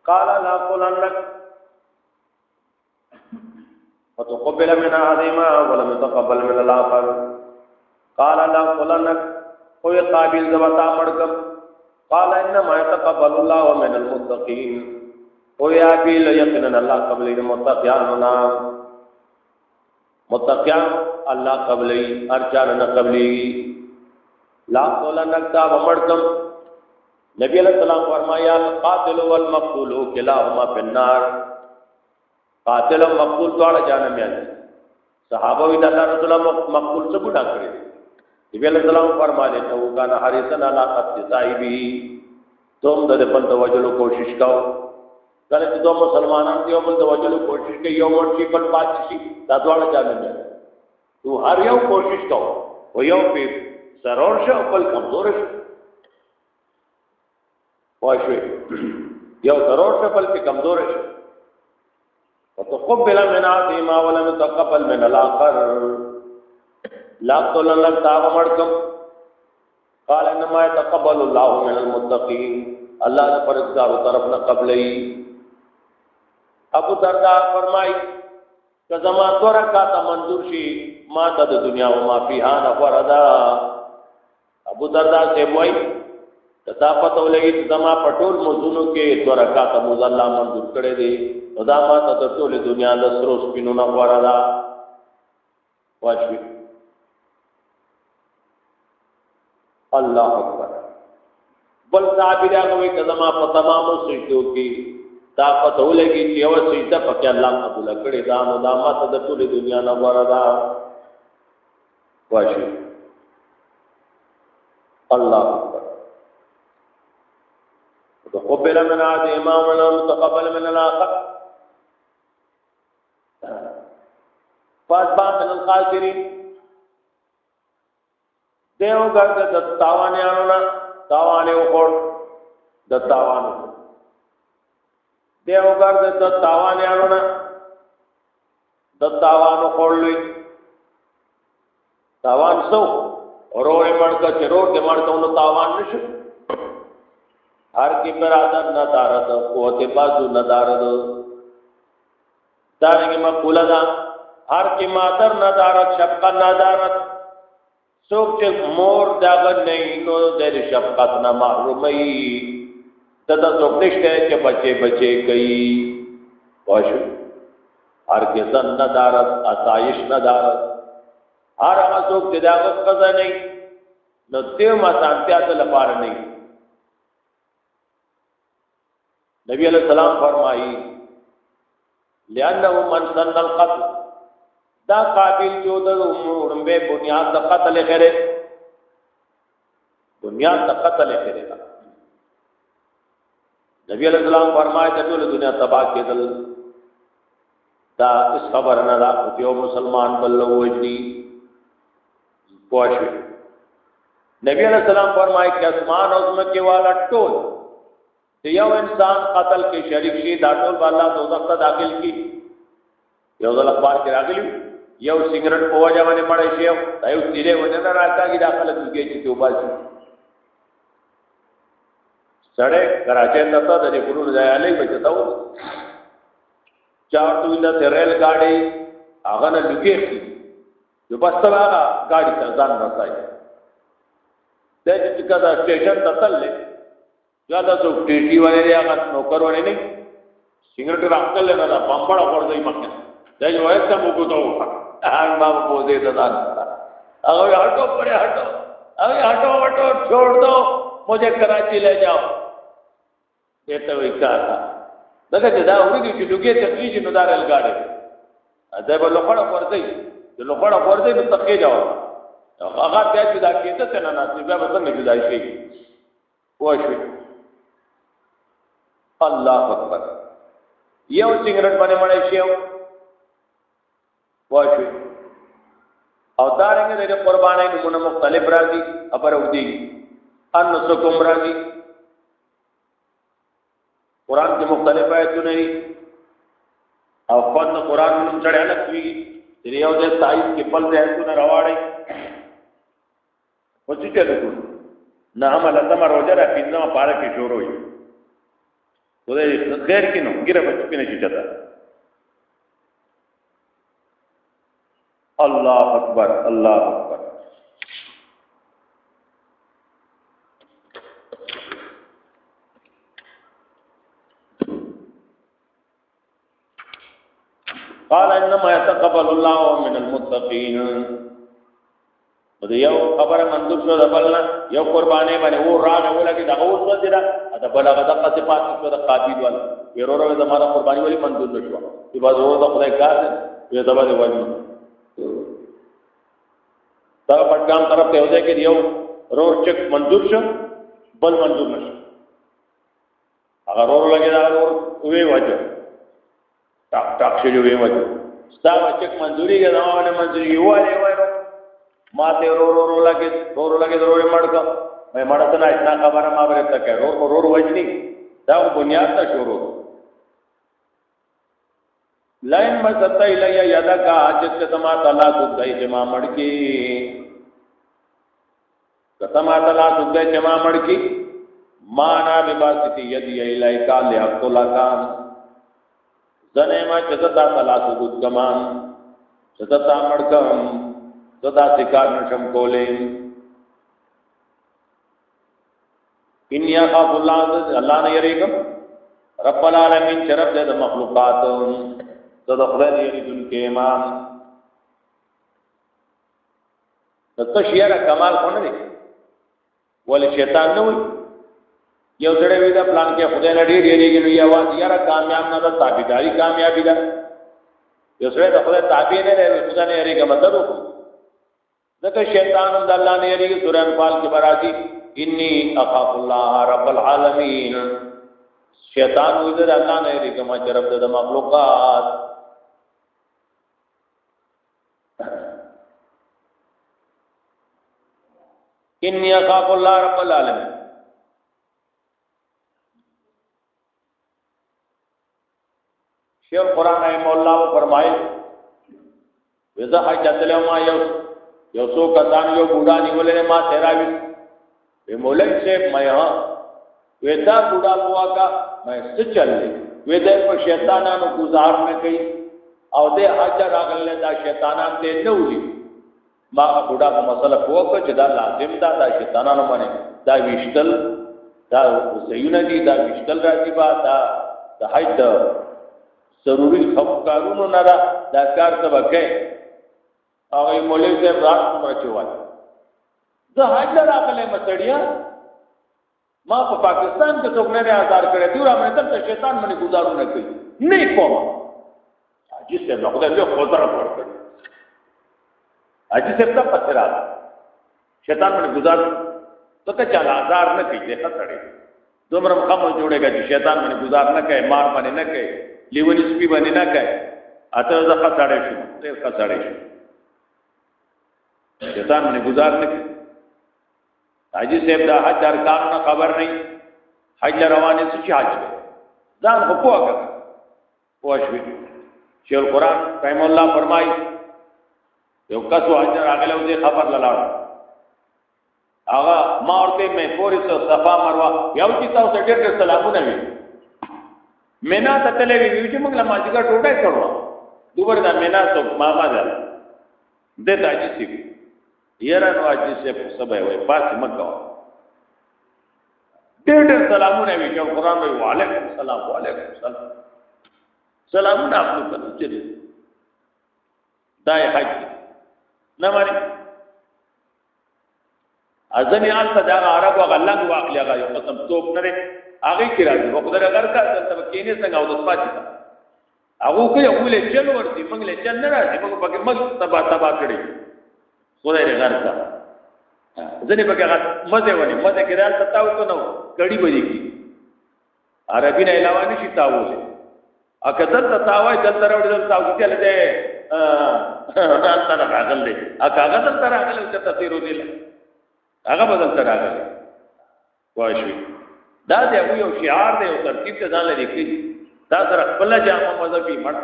قالا لا قولنک فتقبل من احدهما ولم يتقبل من الاخر قال لا قلنك کوئی قابل زبتا مڑکم قال انما يتقبل الله من المتقين. کوئی قابل یقینا اللہ قبل المتقين المتقین متقین اللہ قبل ارچان نہ قبلی لا قلنك تا مڑکم نبی علیہ السلام فرمایا القاتل والمقتول كلاهما في النار. قاتل او مقتول دواړه جانم یان جی. صحابه وی د رسول الله مقتول څه ګډا کړی نبی علیہ السلام فرمانے تو کان حریصن علی قتل صاحبی. تم د په توجلو کوشش کاو کله چې دوه مسلمانان دی او په توجلو کوشش کوي یو ورشي بل پاتې شي دا دواړه جانم یان تو هر یو کوشش کاو او یو په ضرور شو بل کمزور شو واښوي یو ضرور شو بل په کمزور شو وتقبل من عظيما ولم تقبل من الاخر لا تقول لك تاب مڑکم۔ قال انما يتقبل الله من المتقين۔ اللہ نے پرزگار طرف نہ قبلی ابو درداء فرمائی کہ زما تو رکھا منظور شی، ما تا دنیا و ما فیها نفردا ابو درداء سے وای کتا پتو لګی زما پټول مزونو کې تو رکھا تا مزلا منظور کړي دي دا ما ته د ټول دنیا د سرو سپینو نه غوړه ده واښوي الله اکبر۔ بل تعبیر هغه وي کله ما په تمامو سجدو کې دا پته ولګي چې یو سجده پکې الله قبول کړي دا، نو دا ما ته د ټول دنیا نه غوړه ده واښوي الله اکبر۔ تقبل من عاد امام ولم تقبل من الاخر۔ فاسبا من الخاسرین دیو گرد د تاوانیانو نا تاوانی وخور د تاوانو دیو گرد د تاوانیانو نا د تاوانو خورلوی تاوان سو روڑے مڑکا چه روڑ کے مڑکا انو تاوان نشو ہر کی برادر نہ دارد قوت بازو نہ دارد دارنگی مقبولہ دا ہر کی مادر ندارت شفقت ندارت سوک چه مور داغن نہیں نو دیر شفقت نہ محرومی تدا سوک نشتے چه بچے بچے کئی۔ واشو ہر کی زن ندارت اسائش ندارت ہر اگا سوک چه داغن قضا نہیں۔ نو دیو ما سانتیا دل پار نہیں۔ نبی علیہ السلام فرمائی لأنه من سن القتل۔ دا قابل جو د عمره بنیاد د قتل کرے۔ بنیاد د قتل کرے دا۔ نبی علیہ السلام فرمائے ته ټول دنیا تباہ کېدل دا اس خبر نه دا یو مسلمان بل وجدي پوښ نبی علیہ السلام فرمائے کہ اسمان او زمکه والا ټول یو انسان قتل کې شریک شي دا ټول الله دوزخ ته داخل کی۔ یو ځل اخبار کې راغلی۔ یو سیګریټ په وجه باندې مړی شي دا یو تیرې ونه نه راځي داخله کیږي چې توبه شي سړی کراچۍ ته ته د ګورو ځای علي بچتاو چار تو نه ریل گاډي هغه نه لګي جو بس تا هغه گاډي ته ځان راځي د دې چې کدا سټیشن ته تللې زیاده څوک ټي ټي هغه نوکر ونه نه سیګریټ راځل نه دا بمبړ اور دی مکه دا یو ایسا موږ ته وکړه آن بابا پوزے ددان کرا اگر ہٹو پڑے ہٹو۔ ابھی ہٹو ہٹو چھوڑ دو، مجھے کراچی لے جاؤ۔ یہ تو وہی کہا تھا۔ دغه جی، دا وړي چې لوګي ته کیږي نو دار الګاډي دا به لوخړه ورځي د لوخړه ورځي نو تکي جاو هغه بیا چې دا کېته ته نه نه بیا به څنګه جدا شي پوښي الله اکبر۔ یو سیګریټ باندې مړی شي پوښي او دارنګ د قربانای نمونه مختلف راځي خبر ودی ان سکم راځي قران کې مختلف آیتونه دي او فن قران نوم چړې الګ وی دې یو د تایید کې بل دې آیتونه راوړي او چې چلو کو نه عمل تم روزه را پینځه پاره کې شروع وي ودې خیر کې نو ګیره بچ پینې شي چتا اللہ اکبر اللہ اکبر۔ قال انما يتقبل الله من المتقين۔ یو خبر منظور شو دبلنا یو قربانی باندې و راغه ولګي دغه اوس وځي دا دا بلغه د صفات شو د قابل ول ورورو زماره قربانی ولی منظور نشو په بعض ورو د خدای کار دی دا به وایي دا پټکان طرف ته وځي کې یو جی رور چک منظور شو بل منظور نشو هغه رور لګي دا رور وی وځي ټاک ټاک شي وی وځي ستا چک منظوري کې دا باندې منظوري یو وایي وایي ما ته رور رور لګي رور لګي رور مړک مې مړته نه اتنا خبره ما بره تک رور رور وځني دا بنیاد ته شروع۔ لائن مستا الیا یدا کا حاجت کے تما تلا دگئی جما مڑکی۔ کتما تلا دگئی جما مڑکی، مانا بباستی یدی الی کا لیاقت لکان زنے ما چتتا تلا دگ گمان چتتا مڑکم صدا سکار نشم کولے انی اخاف اللہ اللہ نے یریکم رب العالمین چرب دے مخلوقات تو د خدای دی دن کې امام د تشیار کمال خو نه دی ول شیطان نه وي یو سره وی دا پلان کې خدای نه ډیر ډیرېږي نو یو واځ یاره کامیاب نه ده، تابعداري کامیابی ده. یو سره د خدای تابع نه لري خدای نه یریږي مطلب ځکه شیطان د الله نه یریږي سورہ انفال کې براتي انی اخاف الله رب العالمین. شیطان وې د الله نه یریږي ما رب د مخلوقات. انی اخاف اللہ رب العالمین شیخ قرآن رحمہ اللہ و فرمائے ویزا حجت لے ما یو یو سو کسان یو بوڑا نیولے ما تیرا وی وی مولک سے میں ہاں۔ ویدا بوڑا پوا کا، میں سچل لے۔ ویدا پر شیطانانو گزار میں گئی او دے حجر آگل دا شیطانان دے نو نولی جی۔ ما بوډا په مسله پوښتنه چې دا لازم دا د شیطانانو باندې دا وشتل دا زيونه دي، دا وشتل راځي با، دا د حج ضروري خفقارونو نه را دا کار ته وکړي هغه مولوی صاحب رات عمر چوال زه حج راغله مسړیا ما په پاکستان کې څوک نه آزار کړی. دی او موږ ته شیطان باندې گزارو نه کوي نه کوم. چې څه نو خدای له خطر ورکړي اجی سے تب پتھر آ شیطان میں گزار تو کہ چل آزار نہ کیجیے خطڑے دو مرم خم جوڑے گا جی شیطان میں گزار نہ کہے، مار بنے نہ کہے، لیون اسپی بنے نہ کہے۔ آتے ہوئے خطڑے شو تیر خطڑے شو۔ شیطان میں گزار نہ کہے۔ حاجی صاحب دا حج ارکان نہ خبر نہیں۔ حج روانے سے حج گئے دان کو پوا پوښوي شیخ القرآن رحم الله فرمایي یو کس حجر اغله دې خبر لاله هغه ما ورته مې پوری څو صفا مروه. یو چې تاسو ډېر ډېر سلامونه وي. مینا ته تلې وی چې موږ له ماځګه ټوټه کړو. دوبر دا مینا څو ماما ده. دې ته چې سی یاره نو اجي سه سبه وي پات مکه ډېر ډېر سلامونه وي. چې قرآن وي وعلیکم السلام وعلیکم السلام. سلامونه خپل کړو چې دا یې حج نه مانی ازنی آل تا جاگا عرب و غلنگ واقعی آگا یو قسم توپ نرے آگئی کی راضی وقت در غر کا دلتا کینی سنگا او دسپا چیتا اگو کئی اگولے چل ورسی منگلے چل نرازی منگو پاکی مگ تبا تبا کری خدای ری غر کا زنی پاکی غر مزے ونی مزے کی رال تتاو تو نو کڑی بجی کی عربی نا علاوہ نشی تاو لے اکا دلتا تاوائی دلتا روڑی دلتا تاو کی چل دے رال تا راغل دے اکا دلتا راغل دے چتا تیرو دیلا هغه بدل تر راغلی واښوي دا دی یو یو شعار دی او ترتیب ته ځان لري کی دا سره خپل جامه مذهبي مړ.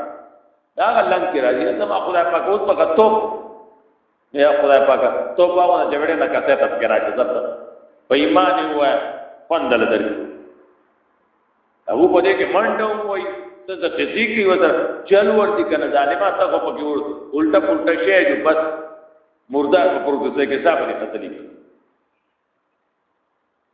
دا غلنګ کی راځي. زما خدای پاک، اوس پاک تو یا خدای پاک، تو باونه جوړه نه کته تذکرہ چې زړه په ایمان هو پندل درې او په دې کې منډو وای ته د فزیکی وته چل ورتي کنه ظالما ته په کې الټا پلټا شی جو، بس. مردار په پروګرام کې صاحب لري خطرې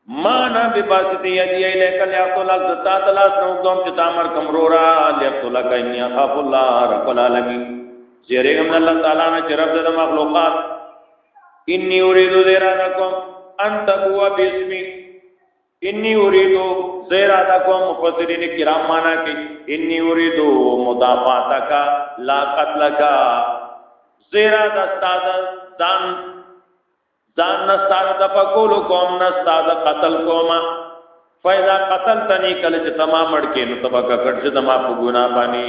ما نه نا بی باستی یدی ایلے کل یافتو لک دتا تلاس نوکدوم چتا مر کمرورا لیفتو لک انی اخاف اللہ رب العالمین. زیرگم اللہ تعالیٰ نا چرب دد مخلوقات. انی اریدو دیرادکم انتقوا بیسمی انی اریدو زیرادکم مفسرین کرام مانا کی، انی اوریدو اریدو مدافعتکا لا قتلکا زیراد استاد دان دان نستاد دا تفکول کوم، نستاد قتل کوما فیضا قتل تنی کل چه تمام مڑکی نو تبا ککڑ چه تما پا گناہ بانی۔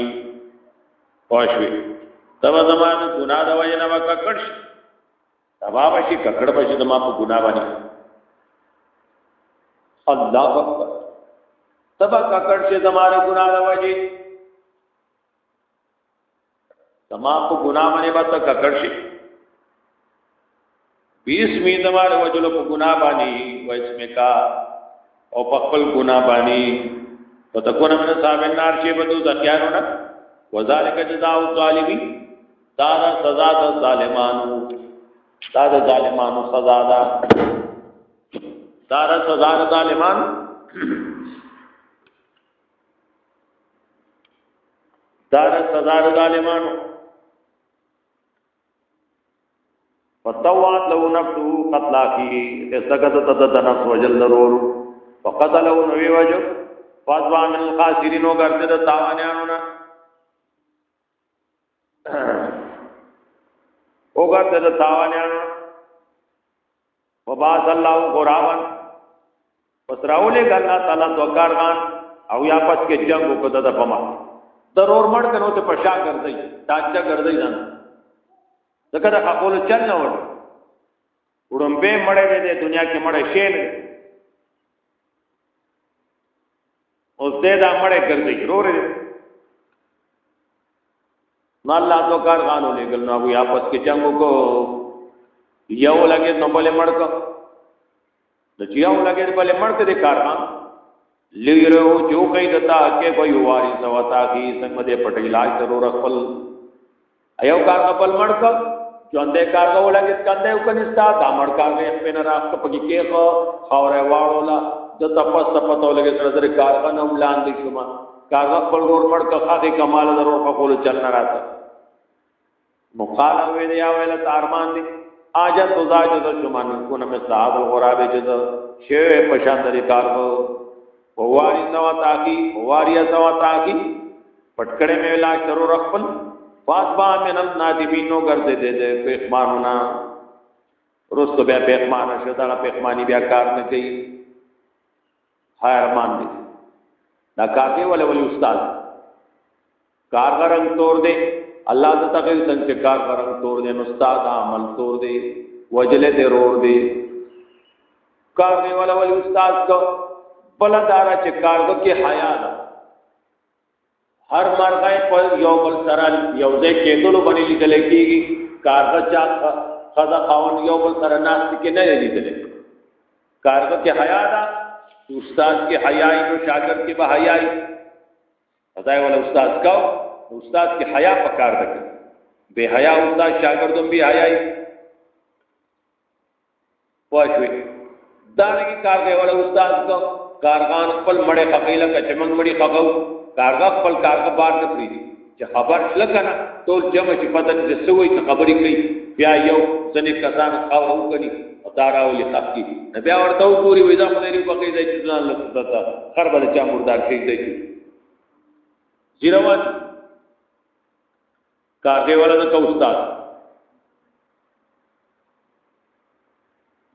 پوشوی تبا زما دا گناہ دا وجه نبا ککڑ شی۔ تبا بشی ککڑ بشی تما پا گناہ بانی۔ اللہ اکبر۔ تبا ککڑ چه تما دا گناہ دا وجه تما پا گناہ بانی با تا ککڑ شی بیس می دمار وجلو په ګنا باندې و اسمه کا او په خپل ګنا باندې فتكون من صاحب النار شی بدو ذکیانو وذالک جزاء الظالمین۔ دا سزا د ظالمانو۔ دا د ظالمانو سزا دا۔ دا د سزا د ظالمانو دا د سزا د ظالمانو فتوات لو نفسه قتل اخيه استغت تدنس وجل ضرور فقتله نبي وجو فاضوا من الخاسرين وغرد تاوانيانونا وغرد تاوانيانونا وباس الله غراوان پسراولے گا اللہ تعالیٰ تو کارغان او یا پس کے جنگ کو دد پما۔ ضرور مڑ کنو تے پشا کر دئی تاچا کر دئی جان ځکه دا خپل چل نه وړ وړم به مړې دې دنیا کې مړې شین اوس دې دا مڑے مړې ګرځي رورې نو الله تو کار غانو لګل نو ابو آپس کې چنګو کو۔ یو لګې نو بلې مړ کو۔ د چیاو لګې بلې مړ کې دې کار لیرو جو کئی دتا کې کوئی واری سوتا کی څنګه دې پټ علاج ضرور خپل ایو کار خپل مړ کو چوندے کار کو لگے کندے وکنستا دامڑ کار نے پین راست پگی کے خو خورے واړو لا۔ د تپس تپتو لگے سره در کار کا نوم لاندې شما۔ کار خپل ور مړ کا خاطی کمال ضرور په کول چل نه راته مقال وی دی یا اویل تارمان دی۔ آجا تو زاج د شما نن کو نم سعاد الغراب جد شی پشان دری کار کو واری نوا تاکی واری نوا تاکی۔ پټکړې مې لا ضرور خپل فاطمہ من النادمین نو ګرځې دې دې پیغمانونا رستو بیا پیغمان شو دا پیغمانی بیا کار نه کوي حیرمان دي دا کار دی ولې ولې استاد۔ کارګرنګ تور دے۔ الله د تغیر څنګه کارګرنګ تور دے، نو استاد عمل تور دے، وجلے دے رور دے۔ کار دی ولې ولې استاد کو بلدارا چې کارګو کې حیا ده هر مرغای په یو بل سره یو ځای کېدلو باندې لیدل کېږي کارغه چا خدا خاون یو بل سره ناس کې نه لیدل کارغه کې حیا ده استاد کې حیاي نو شاګرد کې به حیاي خدای ولا استاد کا استاد کی حیا پکار دکی بے حیا استاد شاگردوں بھی حیا ای پوښوي دا لګي کار دی ولا استاد کو کارغان خپل مړې فقیل کچمن مړې فقو کارغ خپل کارګ بار ته پری دي چې خبر لکنه ټول جمع چې پدنه د سوې ته خبرې کوي بیا یو ځنې کزان او هو کني او دا راولې تاکي بیا ورته و پوری وېدا په دې په کې دای چې ځان لکه تا خر بل چا مردار شي دی زیروان کاغه ولا د کوستاد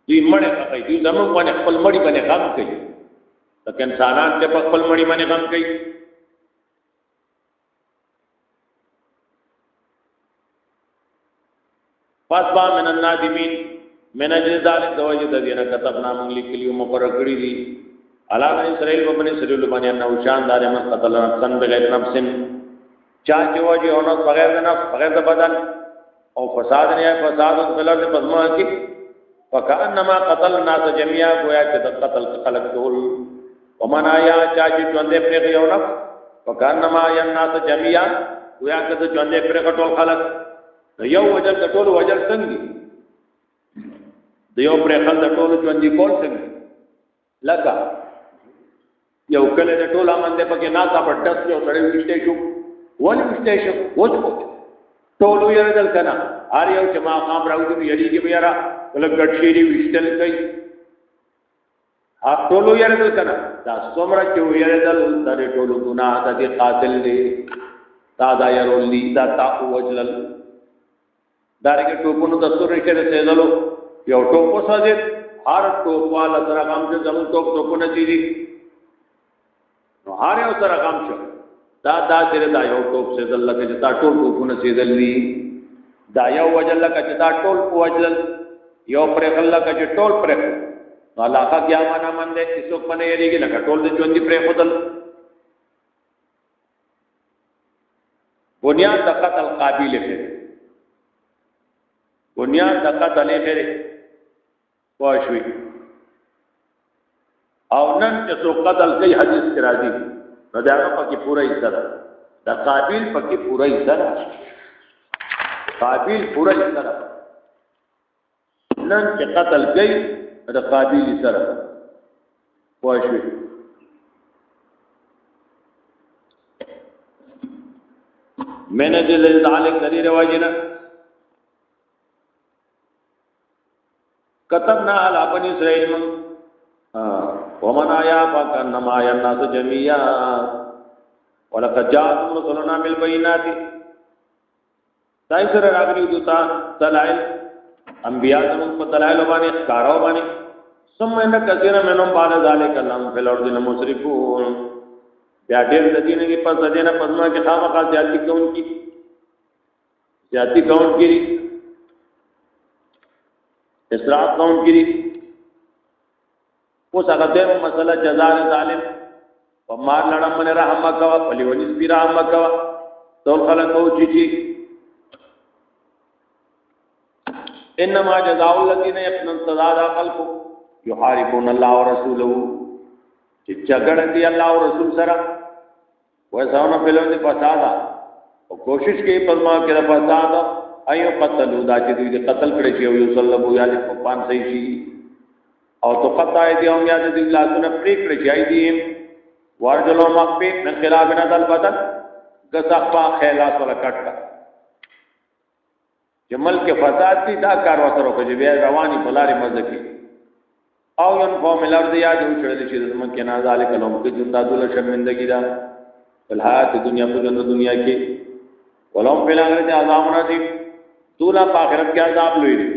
دوی جی، مړې کوي دوی جی، زموږ باندې خپل مړی باندې غم کوي لکه انسانان ته خپل مړی باندې غم کوي فاتبا من النادمین، من اجل ذلك دوجه د دینه كتب نام لیکلیو مقرر کړی دي علاوه اسرائیل په بنی اسرائیل باندې نو شان دار من قتل نفسن بغیر نفسن چا چې وجه اونس بغیر د نفس بغیر د بدن، او فساد نه فساد په لار د پزما کې فکانما قتل الناس جميعا گویا چې د قتل خلق ټول ومن آیا چا چې ژوندې پرې یو نفس فکانما ین الناس جميعا گویا چې د ژوندې پرې ټول خلق۔ یو وجل د ټول وجل څنګه د یو پر خل د ټول ژوند کول څنګه لکه یو کله د ټول امن ده پکې ناسا په ټس یو سړی وشته شو۔ ولی وشته شو وځ کو ټول یې ردل کنا هر یو چې ما قام راوځي یری کې بیا را ول ګډ شيري وشتل کوي ها ټول یې ردل کنا دا څومره چې یې ردل د ټول ګناه د دې قاتل دی تا دا یې رولي دا تا وجلل دارنګه ټوپونو د ستوري کې رسېدلو یو ټوپو ساجد هر ټوپ والا غام چې زمون ټوپ ټوپونه دي نو هر یو سره غام شو دا دا چې دا یو ټوپ سه دل لکه چې تا ټول ټوپونه سه دل دي دا یو وجل لکه چې تا ټول وجل یو پر خلا کچ ټول پر نو کا کیا معنا من دې کیسو پنه یریږي لکه ټول دې ژوند پر خدل بنیاد د قتل قابل ہے. بنیاد د قتل لري واښوي او نن چې څو قتل کوي حدیث کې راځي نو دا هغه پکې پوره حصہ ده. د قابل پکې پوره حصہ ده. قابل پوره حصہ ده. نن چې قتل کوي د قابل سره واښوي میں نے دل ذالک دری رواجنا كتبنا على بني اسرائيل من ومن آيا فكانما آيا الناس جميعا ولقد جاءتهم رسلنا بالبينات دای سره راغلی دوتا دلائل. انبیاء زمون په دلائل باندې کارو باندې ثم ان كثير منهم بعد ذلك لهم في الارض مسرفون بیا ډېر د دې نه په ځدې نه پزما کې خامخا زیاتی کون کی؟ زیاتی کون کی؟ اسراف کون کری اوس هغه دغه مسله جزاء ظالم په مار لړم باندې رحم کوا پلی ونی سپی رحم کوا ټول خلک او چی چی؟ انما جزاء الذين يقتلون صداد قلب يحاربون الله ورسوله. چې جګړه دی الله او رسول سره. وایساونه په لوند فساد او کوشش کوي په ما کې را فساد ایو قتلو دا چې دوی قتل کړي شي او یو صلیب یا په پان صحیح شي. او تو قطع دی او یا دې لاسونه پرې کړي شي دي ورجلو مخفي من خلاف نه دل بدن غصفا خیلات ولا کټا جمل کې فساد دي دا کار وسره کوي بیا رواني بلاري مزه کې او ان قوم الارض یا جو چړل شي زمون کې نه ذالک لهم کې جندا دل شرمندگی دا۔ فلحات دنیا په دنیا کې ولهم فی الاخرت عذاب نصیب دولا پا آخرت کیا عذاب لوئی دی۔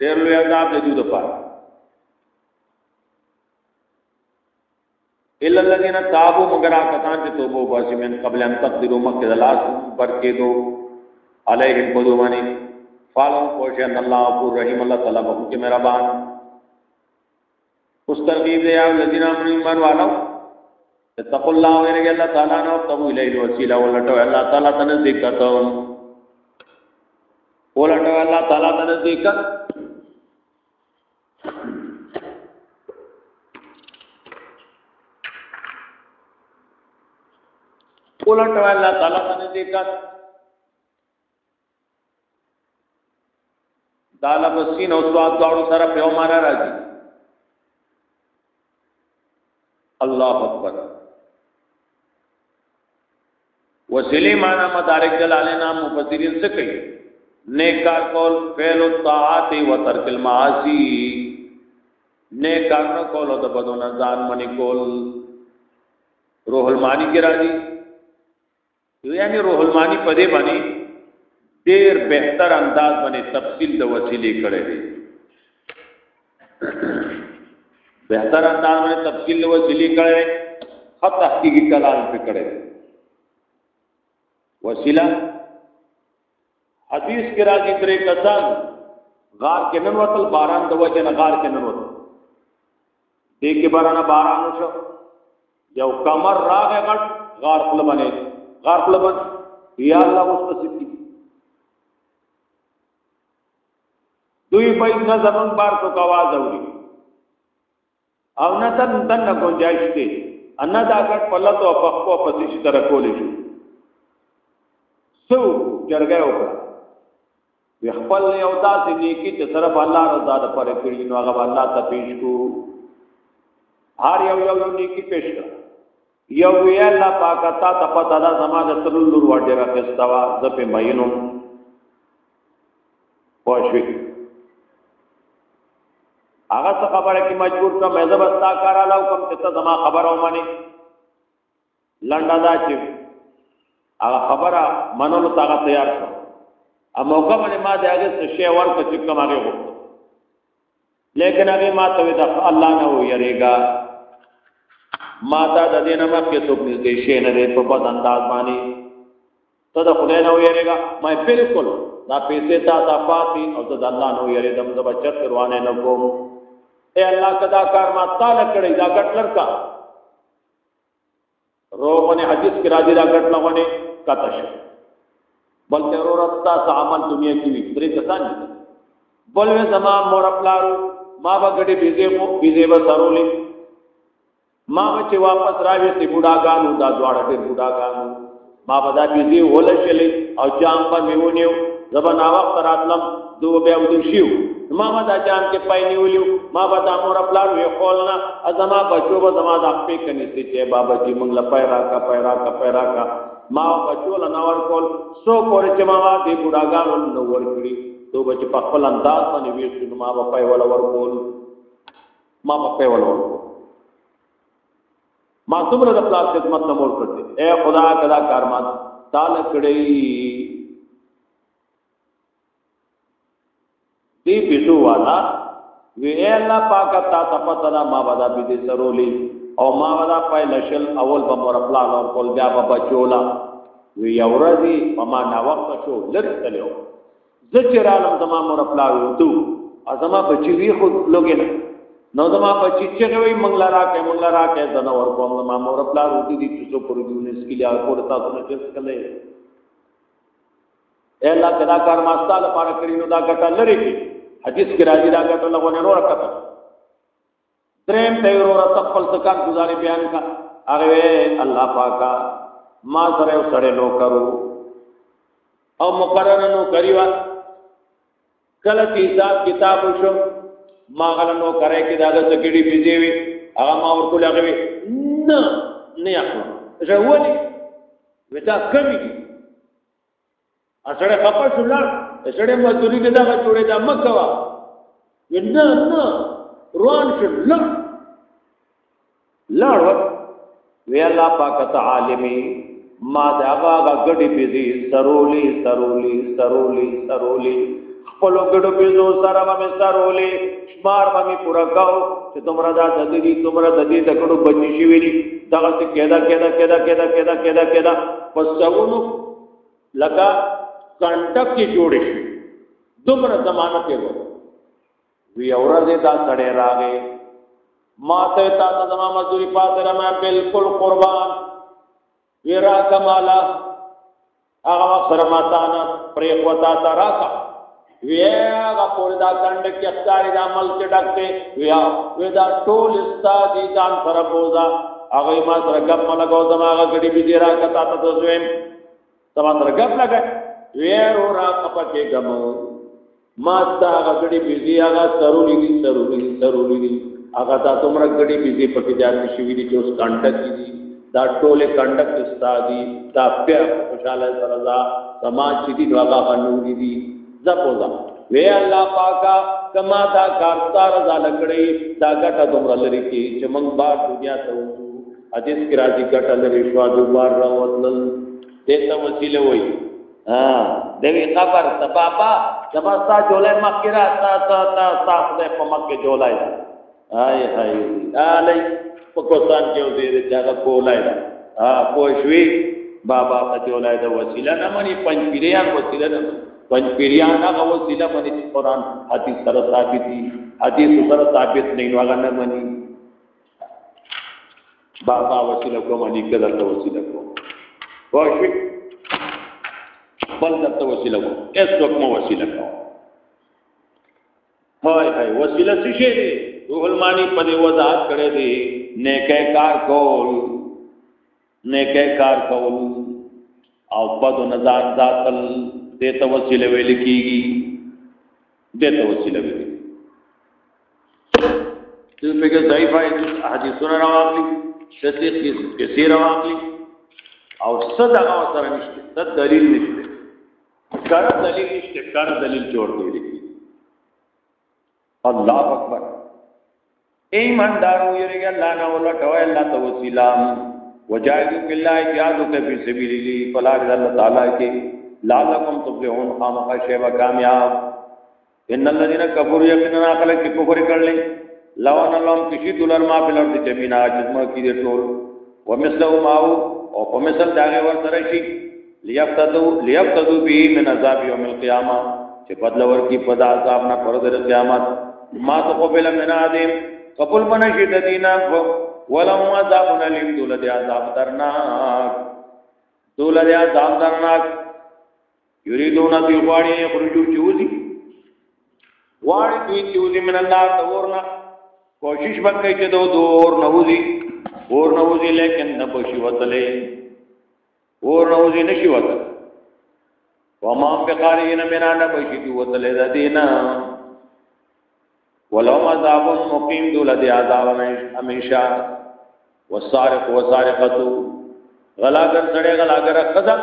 دیر لوئی عذاب دے دو دپا الا الذين تابوا، مگر آکتان چه توبو باسی من قبل ان تقدروا مکہ دلاس پر کے دو علیہم قدومانی فالوں پوشی ان اللہ غفور رحیم، اللہ تعالی بہت کے میرا بان اس ترغیب دے آو الذين امنوا ایمان والو اتقوا اللہ ویرے اللہ تعالی نو تبو الیہ الوسیلہ ولٹو اللہ تعالی تنزدیک کرتا ہوں ولټو الله تعالی ته نزدیک ولټو الله تعالی ته نزدیک دالا بسین او سواد داړو سره په مارا راځي جی۔ الله اکبر۔ وسیلی مانا مدارک جلالینا مفسرین سکی نیک کار کول فعل الطاعات و ترک المعاصی۔ نیک کار نہ کول او د بدون ځان منی کول۔ روح المانی کی راضی۔ یعنی روح المانی پدې باندې ډیر بهتر انداز باندې تفصیل د وسیلې کړي دي بهتر انداز باندې تفصیل د وسیلې کړي خط تحقیقی کلام په کړي وسیله حدیث کې راځي ترې کسان، غار کې نن وتل باران د وجه نه غار کې نن وتل دې کې باران باران وشو یو کمر راغې غټ غار خپل باندې غافل من یا الله اوس پسیږي دوی په ان زمون بار کو کاواز اوري او نن تن تن کو جايشته ان دا کټ پله تو په په پسیش تر کولې شو۔ سو جرګه او وی خپل یو داسې نیکی ته طرف الله رضا ده پرې کړی نو هغه الله ته پیښ کو۔ هر یو یو نیکی پیښ کړ یو وی الله پاک تا ته پتا دا زما د تلل نور وړه راکستوا ز په مینو پوښوي هغه څه خبره کی مجبور کا مې زبستا کارا لاو کوم چې ته زما خبره ومني لنډا دا چې هغه خبره منلو ته تیار شو ا موقع باندې ما د هغه څه شی ورکړ چې کوم هغه لیکن هغه ما ته د الله نه ویریږي ما ته د دې نه مخکې څوک نږدې شي نه په بد انداز باندې. ته د خدای نه ویریږي ما بالکل. دا پیسې تا تا پاتې او ته د الله نه ویریږم د بچت روانه نه کوم. اے الله کدا کار ما تا نه کړی، دا ګټ لړکا روغونه حدیث کې راځي دا ګټ لغونه کته شو بلکہ رورتا عمل دنیا کی وی درې کسان دي. بلوه زما مور خپلارو ما به غړي بيزه مو بيزه به سرولې ما چې واپس راوي سي بوډاګانو دا دواړه ډېر بوډاګانو ما به دا بيزه ولشلې او جام په میونیو. زبا وخت راتلم، دو بیا ودو شیو. ما ما دا جام کې پای نیولیو، ما به دا مور خپلارو یې خولنا ازما بچو به زما د خپې کني سي چې بابا جی مونږ لپاره را کا پیرا کا پیرا کا ما بچول نور کول، سو پورې چې ما دې بډاګانو نو ور کړی. تو بچ په خپل انداز باندې ویښ ما په پای ولا ور کول. ما په پای ولا ور کول. ما څومره د پلاس خدمت نه مور کړې اے خدا کدا کارمان تال کړی دی پیټو والا، وی الله پاک تا تپتنا ما ودا بي سرولی۔ او ما ودا پای لشل، اول به مور خپل او کول بیا به بچولا۔ وی یورزی پما نا وخت شو لر تلو ذکر عالم زما مور خپل وته ازما بچی وی خود خو لوګین نو زما بچی چې وی منګلا را کې منګلا را کې زنه ور کوم زما مور خپل وته دي چې پر دیونس کې لیا کور تاسو نه چس کله اے الله کدا کار ما ستاله پاره کړی، نو دا ګټه لري کی حدیث کې راځي، دا ګټه لغونه نور کته دریم ته ورو تخپل سکان گزارې، بیان کا. هغه الله پاکا ما سره سره نو کرو او مقرر نو کریوا کله چې حساب کتاب شو ما غل نو کرے کې دا د سکړي بيزي وي هغه ما ورکول هغه نه نه اخلم ژولي ودا کمی دي اسړه خپه شو لړ اسړه مزدوري کې دا جوړې دا مکوا نه نه. روان شو لړ لړ وی الله پاک تعالی ما دا هغه غډي بيزي سرولي سرولي سرولي سرولي خپل غډو بيزو سره مې سرولي شمار مې پورا کاو چې تمرا دا د دې تمرا د دې د غډو بچي شي ویلي دا څه کېدا کېدا کېدا کېدا کېدا کېدا کېدا پس څونو لگا کنټک کې جوړې شي دومره زمانہ کې وو وی اورځه دا سړې راغې ما ته تا ته زما مزدوری پاتې را مې بالکل قربان۔ ویرا کمالا هغه سره ما تا نه پرې وتا تا راکا۔ ویاغه پورې دا څنډه کې اختیاري د عمل کې ډکته ویا وی دا ټول استاد ځان سره بوزا هغه ما سره ګپ ملګو زما هغه غړي بي دی راکا تا ته زویم زما سره ګپ لګا ویرو را کپکه ګمو ما تا هغه غړي بي دی هغه سرولې دي سرولې دي سرولې دي هغه تا تمره غړي بيزي پکې ځان شي وی دي چې اوس کانټه دي دا ټول کنډک استادي دا په خوشاله سره دا سماج چې دی هغه باندې دي زپوزا وی الله پاکا کما دا کارستار دا لګړی دا ګټه دومره لري کې چې موږ بار دنیا ته وځو. حدیث کې راځي ګټه لري شو د بار راوتل دې ته وسیله وای ها دوی خبر ته، بابا زما تا جولای مکه را تا تا تا تا خدای په مکه جولای هاي هاي علي په کوستان کې دې ځای کولای دا ها پوښوي بابا ته جولای دا وسیله نه مني پنځ پیریان وسیله نه پنځ پیریان هغه وسیله باندې قرآن حدیث سره ثابت دي حدیث سره ثابت نه نو هغه نه مني بابا وسیله کوم نه کړه ته وسیله کوم پوښوي بل درته وسیله کوم اس وخت مو وسیله کوم هاي هاي وسیله څه شي روح المانی په دې وضاحت کړی دی نیکه کار کول نیکه کار کول او بد نظر ذاتل دې ته وسیله ویل کیږي دې ته وسیله ویل چې په کې ضعیف حدیثونه راوړي تصدیق کثیر راوړي او صدا او سره نشته صد دلیل نشته کار دلیل نشته کار دلیل جوړ دی الله اکبر۔ ایمان دارو یریګا الله نه ولا ټوای الله تو وسیلام وجاهدوا بالله جهادوا فی سبیل الله فلا الله تعالی کی لعلکم تفلحون. خامخ شیوا کامیاب. ان الذين كفروا يقينا خلق کی کفر کړل لو ان لهم کشی دولر ما په لور دي جمینا جسمه کی دي ټول ومثله ماو او په مثل داغه ور سره شي لیفتدو لیفتدو به من عذاب یوم القیامه چې بدل ور کی پدا عذاب نه پر در قیامت. ما تو قبل من ادم قبول بنشي د دینا. ولم عذاب نلیم دول عذاب درناک. دول دی عذاب درناک. یریدون دی غواړي خرجو چوزي غواړي دوی چوزي من النار دورنا کوشش وکړي چې دو دور نه وځي اور نه وځي لیکن نه بشي وتلې اور نه وځي نشي وتل وما بقارین من نه بشي وتلې د دینه ولو عذاب مقیم دول دی عذاب ہمیشہ. والسارق والسارقتو غلاگر سڑے غلاگر خدا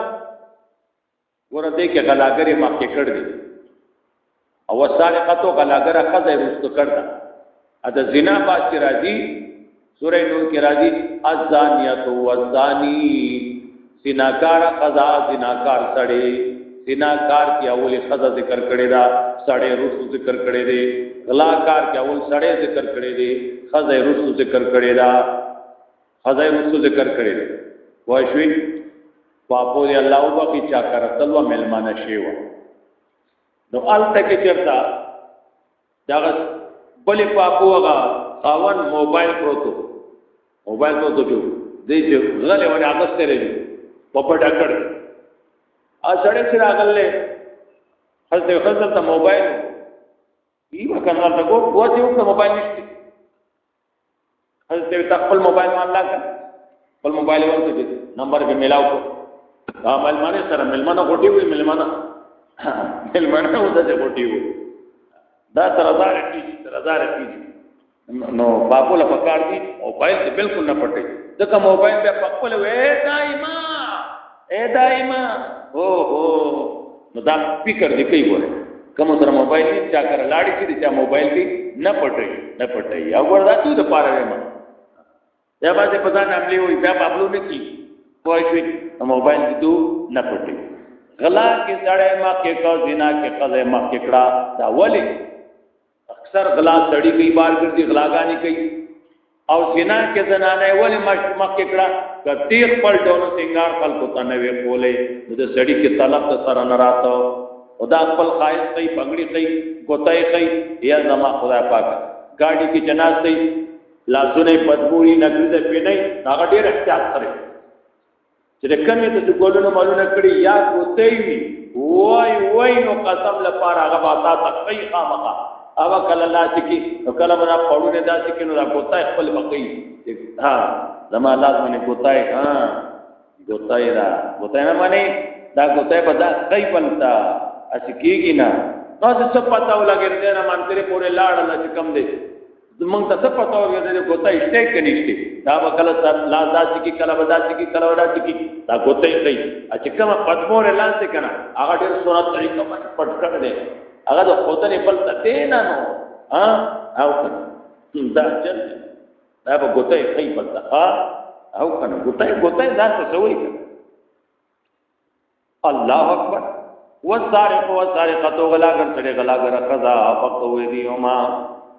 ور دې کې غلاګرې مکه کړ دي. او والسارقتو غلاگر خدا رست کړ دا اته زنا باز کی راځي، سورې نور کې راځي الزانیت والزانی. زناکار قضا زناکار سړې زناکار کی اولی خدا ذکر کړي دا سړې رست ذکر کړي دي. غلا کار کې اول سړې ذکر کړي دي خزای رسو ذکر کړي دا خزای رسو ذکر کړي دي. وای شوي پاپو دی الله وبخي چا کر تلوا ملمانه شیو۔ نو الته کې چرتا دا بلې پاپو هغه خاون موبایل پروتو۔ موبایل پروتو جو۔ دې چې غلې ونه اگست لري په پټ اکړ ا سړې سره اغلې حضرت حضرت موبایل ایو کنه تا کو و ته یو موبایل نشته حضرت ته خپل موبایل مان لا خپل موبایل ورته دي نمبر به ملاو کو۔ دا ملمانه سره، ملمانه غټي وي ملمانه. ملمانه وته چې غټي وي دا تر هزار کی تر هزار کی نو بابو له پکار دي، موبایل ته بالکل نه پټي ځکه موبایل به خپل وې دایما اے دایما او هو نو دا فکر دی کوي وره کوم سره موبایل نه چا کر لاړی چې چا موبایل دی نه پټي نه پټي یا وردا ته د پاره ما یا باندې پتا نه عملی وي بیا بابلو نه کی کوئی شي موبایل دی دو نه پټي غلا کې سړی ما کې کو زنا کې قضې ما کې کړه، دا ولی اکثر غلا سړی کئی بار ګرځي غلاګانی کوي. او زنا کې زنانه ولی ما کې کړه؟ کتیخ پر ډول سنگار خلکو ته نه وی کولې د سړی کې طلب ته سره نه راته. خدا خپل خواهش کوي پګړی کوي ګوتای کوي، یا زما خدای پاک. گاڑی کی جناز دی، لاسونه بدبوئی نګزه پینای هغه ډیر احتیاط کړی. چې کمی ته ګولونه مالونه کړی یا ګوتای وی وای وای نو قسم لپاره هغه باتا تقی خامخا. هغه کله لا چکی نو کله منا پړونه داسې کینو دا ګوتای خپل بقی ها، زما لازمه ګوتای ها. ګوتای را ګوتای نه مانی دا ګوتای په دا کای پنتا اس کیږي نه. نو څه پتا ولګی دې نه مان تیرې پورې لاړ الله چې کم دې مونږ ته څه پته ورګه دې ګوته شته کې نشته دا به کله لا ذات کی، کله ودا کی، کله ودا کی. دا ګوته یې کوي چې کومه پدمور اعلان څه کنه هغه ډېر سنت طریقه باندې پټ کړ دې هغه د خدای په بل ته نه نو ها؟ او دا چل دا به ګوته یې کوي پتا ها؟ او کنه ګوته ګوته ځان ته سوې الله اکبر. والسارق والسارقه غلا کر سړي غلا کر قضا فقط وې دی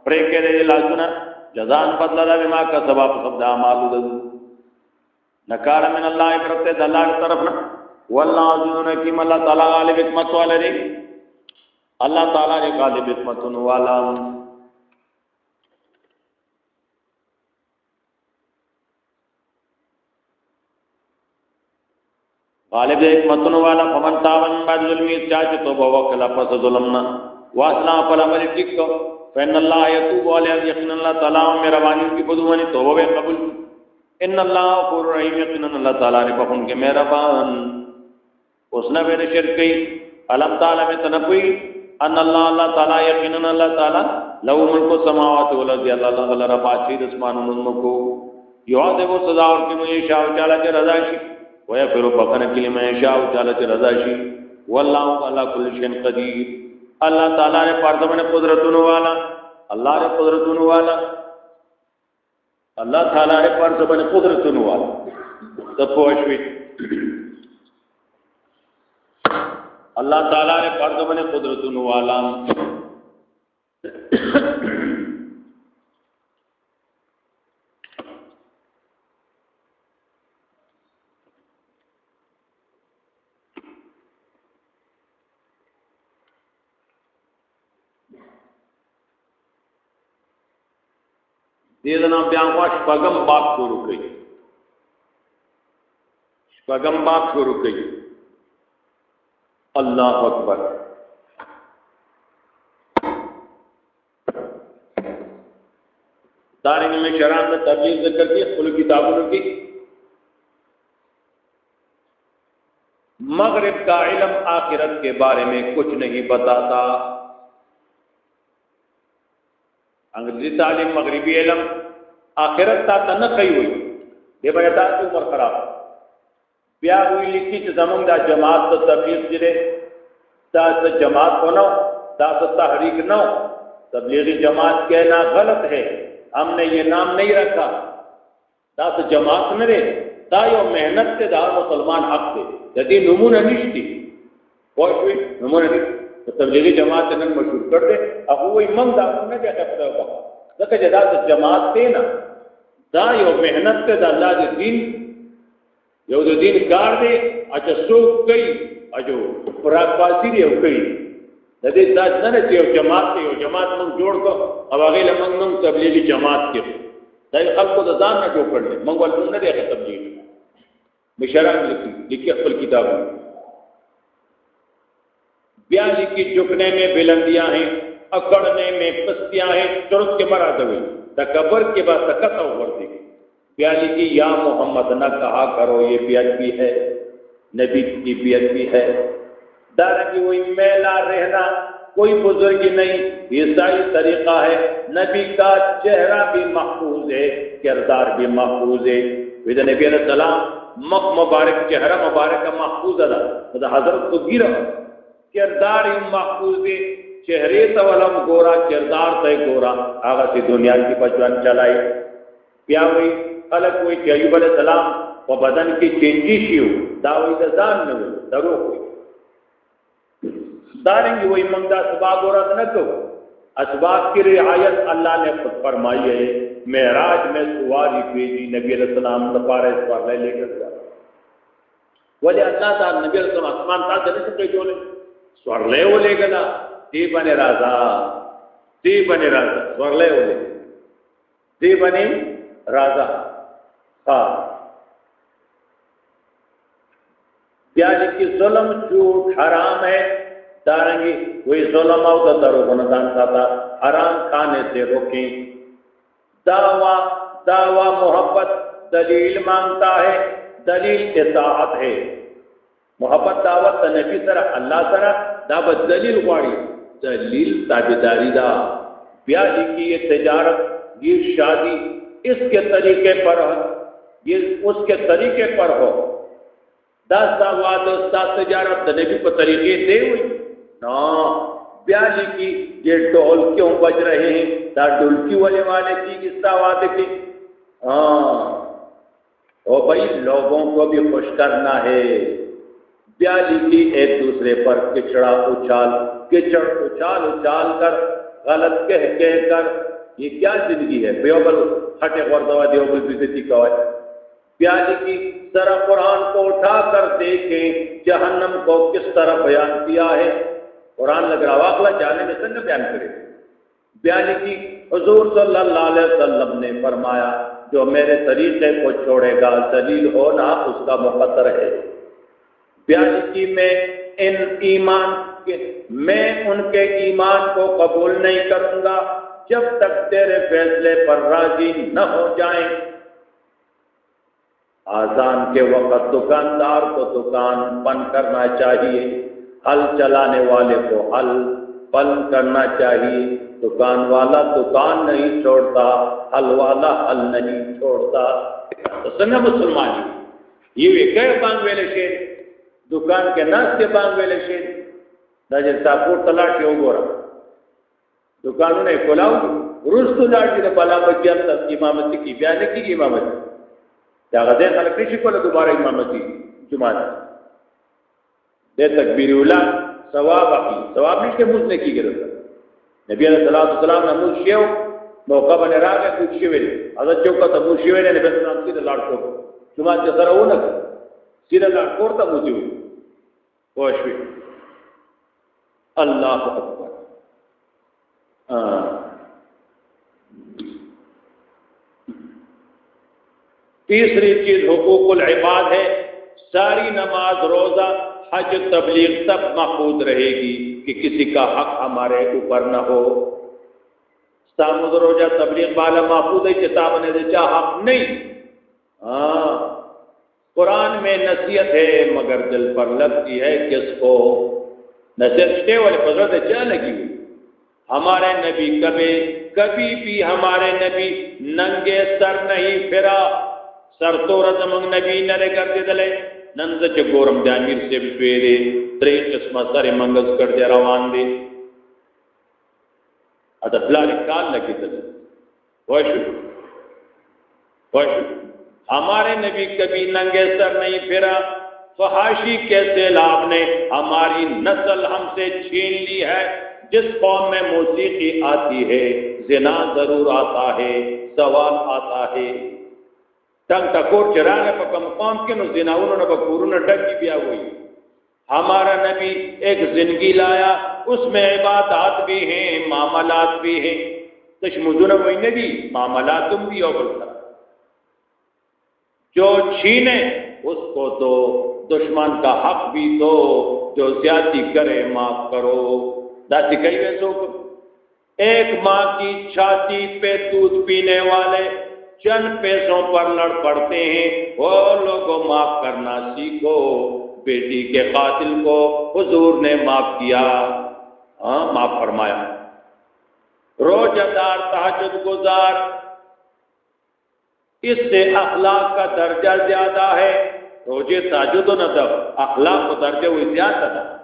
ما پرې کړي لاسونه جزان بدل را بما کا سبب سبدا مالو نکار من الله پرته د الله طرف نه والله عزون کی الله تعالی غالب حکمت والے الله تعالی نے غالب حکمت والا۔ غالب حکمت والا، فمن تابن بعد ظلمی چاچ تو بوا کلا پس ظلمنا واسنا پر عمل ٹک فین اللہ یتوب علیہ یقین اللہ تعالی میرا وانی کی بدوانی، توبہ قبول ان اللہ غفور رحیم یقین اللہ تعالی نے بخون کے مہربان۔ اس نے میرے شرک کی علم تعالی میں تنبوی ان اللہ اللہ تعالی یقین اللہ تعالی لو ملک السماوات والارض اللہ اللہ رب چید اسمان و کو۔ یعذب سزا اور کہ مجھے شاہ چالا کے رضا شی۔ ویا پھر بکن کے لیے میں شاہ چالا کے رضا شی۔ واللہ اللہ کل شین قدیر۔ اللہ تعالی نے پارتمن قدرتوں والا، اللہ نے قدرتوں والا، اللہ تعالیٰ نے پر زبان قدرت والا۔ تب پوښوي اللہ تعالی نے پر زبان قدرت والا۔ دیدنا بیان خوا شپگم باپ شروع کئی شپگم باپ شروع کئی اللہ اکبر. دارنگ میں شران میں تبلیغ ذکر کی خلو کتابوں کی. مغرب کا علم آخرت کے بارے میں کچھ نہیں بتاتا. انگریزی تعلیم، مغربی علم، آخرت تا تنه کوي وي دی به تاسو عمر خراب۔ بیا وی لیکي چې زمونږ د جماعت ته تبلیغ جی دي تاسو جماعت کو نو تاسو تحریک نو۔ تبلیغی جماعت کہنا غلط ہے۔ ہم نے یہ نام نہیں رکھا۔ تاسو جماعت نه لري دا یو مهنت ته دا مسلمان حق دی د دې نمونه نشتی پوه نمونه نشتی۔ تبلیغی جماعت نن مشهور کړ دې هغه وای من دا نه بیا خبره وکړه ځکه چې دا جماعت دی نه، دا یو مهنت ته د الله د دین، یو د دین کار دی. اچھا څوک کوي؟ اجو پراک پاسی دی یو کوي. د دې دا نه چې یو جماعت دی یو جماعت موږ جوړ کو او هغه له موږ نوم تبلیغی جماعت کې. دا خلکو د ځان نه جوړ کړل موږ ولته نه دی تبلیغ مشران لیکي لیکي خپل کتابونه. پیالی کی جھکنے میں بلندیاں ہیں، اکڑنے میں پستیاں ہیں چرت کے مرا دوئی تکبر کے بعد تکت اوپر دی پیالی کی یا محمد نہ کہا کرو، یہ بیعت بھی ہے۔ نبی کی بیعت بھی ہے۔ دار کی وہی میلا رہنا۔ کوئی بزرگ نہیں، یہ طریقہ ہے۔ نبی کا چہرہ بھی محفوظ ہے، کردار بھی محفوظ ہے۔ نبی علیہ السلام، مخ مبارک، چہرہ مبارک کا محفوظ ادا۔ حضرت کو گرا۔ کردار محفوظ دی چہرے تا ولم گورا، کردار تے گورا۔ آغا سی دنیا کی پچوان چلائی۔ پیا ہوئی خلق ہوئی کہ ایوب علیہ السلام و بدن کی چینجی شیو داوئی دا زان نو، درو ہوئی دارنگی ہوئی منگا سباب عورت نکو اسباب کی رعایت اللہ نے خود فرمائی ہے۔ معراج میں سواری بھیجی نبی علیہ السلام دپارے اس پر لے لے کر ولی اللہ تعالی نبی علیہ السلام اسمان تا سے نہیں جو لے۔ سورلے ولے گلا دی بنے رازا، دی بنے رازا، سورلے ولے دی بنے رازا۔ ہاں۔ یعنی پیالی کی ظلم جھوٹ حرام ہے، دارنگی وہی ظلم آؤ تو درو گندان تھا حرام کھانے سے روکیں۔ دعوی دعوی محبت دلیل مانگتا ہے، دلیل اطاعت ہے۔ محبت دعوت ته نبی سره، الله سره، دا به دلیل غواړي. دلیل تابعداري دا بیا لیکي تجارت یہ شادی اس کے طریقے پر یہ اس کے طریقے پر ہو. دس دا واد تجارت نبی کو طریقے دے ہوئی نا. بیالی کی یہ ڈول کیوں بج رہے ہیں. تا ڈولکی والے والے کی اس واد کی؟ ہاں. او بھائی، لوگوں کو بھی خوش کرنا ہے. بیالی کی ایک دوسرے پر کچڑا اچھال، کچڑ اچھال اچھال کر، غلط کہہ کہہ کر۔ یہ کیا زندگی ہے؟ بیوبل ہٹے غور غردوا دیوبل بیزتی کا ہے۔ پیالی کی طرح قرآن کو اٹھا کر دیکھیں، جہنم کو کس طرح بیان کیا ہے۔ قرآن لگ رہا واقعہ جانے میں سنگ بیان کرے۔ پیالی کی حضور صلی اللہ علیہ وسلم نے فرمایا، جو میرے طریقے کو چھوڑے گا دلیل ہونا اس کا مقدر ہے۔ پیالی کی میں ان ایمان کے میں ان کے ایمان کو قبول نہیں کروں گا جب تک تیرے فیصلے پر راضی نہ ہو جائیں۔ آزان کے وقت دکاندار کو دکان بند کرنا چاہیے ہل چلانے والے کو ہل بند کرنا چاہیے۔ دکان والا دکان نہیں چھوڑتا ہل والا ہل نہیں چھوڑتا۔ تو سنگ مسلمان یہ کہ بانگ ویلے شیر دکان کے ناس کے بانگ ویلے شیر نجر ساپور تلاش ہو گورا دکانوں نے کھولاؤ روز تو لاٹھی نے بلا بچی اب تک امامتی کی بیان کی امامتی کیا غزے خلق نہیں شکولا دوبارہ امامتی جماعت دے تکبیر اولا ثواب آقی ثواب نہیں کہ موز نے کی گرفتا نبی علیہ السلام نے موز شیو، موقع بنے را گئے کچھ شیوے نے چوکا تا موز شیوے نے نبی علیہ السلام سیدھا لاڑ کور جماعت کے سر اونا سیدھا لاڑ کور تا موزیو کوشوی اللہ اکبر ہاں۔ تیسری چیز حقوق العباد ہے۔ ساری نماز روزہ حج تبلیغ تب محفوظ رہے گی کہ کسی کا حق ہمارے اوپر نہ ہو۔ سامد روزہ تبلیغ والا محفوظ ہے کتاب نے دیکھا حق نہیں۔ ہاں۔ قرآن میں نصیحت ہے، مگر دل پر لگتی ہے کس کو؟ نصیحت والے فضرت کیا لگی ہوئی۔ ہمارے نبی کبھی کبھی بھی ہمارے نبی ننگے سر نہیں پھرا۔ سر تو رزمنگ نبی نرے کر دے دلے۔ ننز چ گورم دے امیر سے بشوے دے ترے قسمہ سر منگز کر دے روان دے۔ ادا پلاری کال لگی دلے وشو وشو ہمارے نبی کبھی ننگے سر نہیں پھرا، فحاشی کے سیلاب نے ہماری نسل ہم سے چھین لی ہے۔ جس قوم میں موسیقی آتی ہے، زنا ضرور آتا ہے، سوال آتا ہے۔ ٹنگ ٹکور چراغ پکم قوم کے نو زنا انہوں نے بکوروں نے ڈکی بیا ہوئی۔ ہمارا نبی ایک زندگی لایا، اس میں عبادات بھی ہیں، معاملات بھی ہیں۔ تشمدون وہی نبی، معاملات تم بھی اور بلتا۔ جو چھینے، اس کو دو دشمن کا حق بھی دو جو زیادتی کرے معاف کرو۔ داسی کئی ویسو ایک ماں کی چھاتی پہ دودھ پینے والے چند پیسوں پر لڑ پڑتے ہیں۔ وہ لوگوں معاف کرنا سیکھو۔ بیٹی کے قاتل کو حضور نے معاف کیا۔ ہاں معاف فرمایا۔ روزہ دار تحجد گزار اس سے اخلاق کا درجہ زیادہ ہے۔ روزے تاجد و ندب اخلاق کو درجہ ہوئی زیادہ تھا۔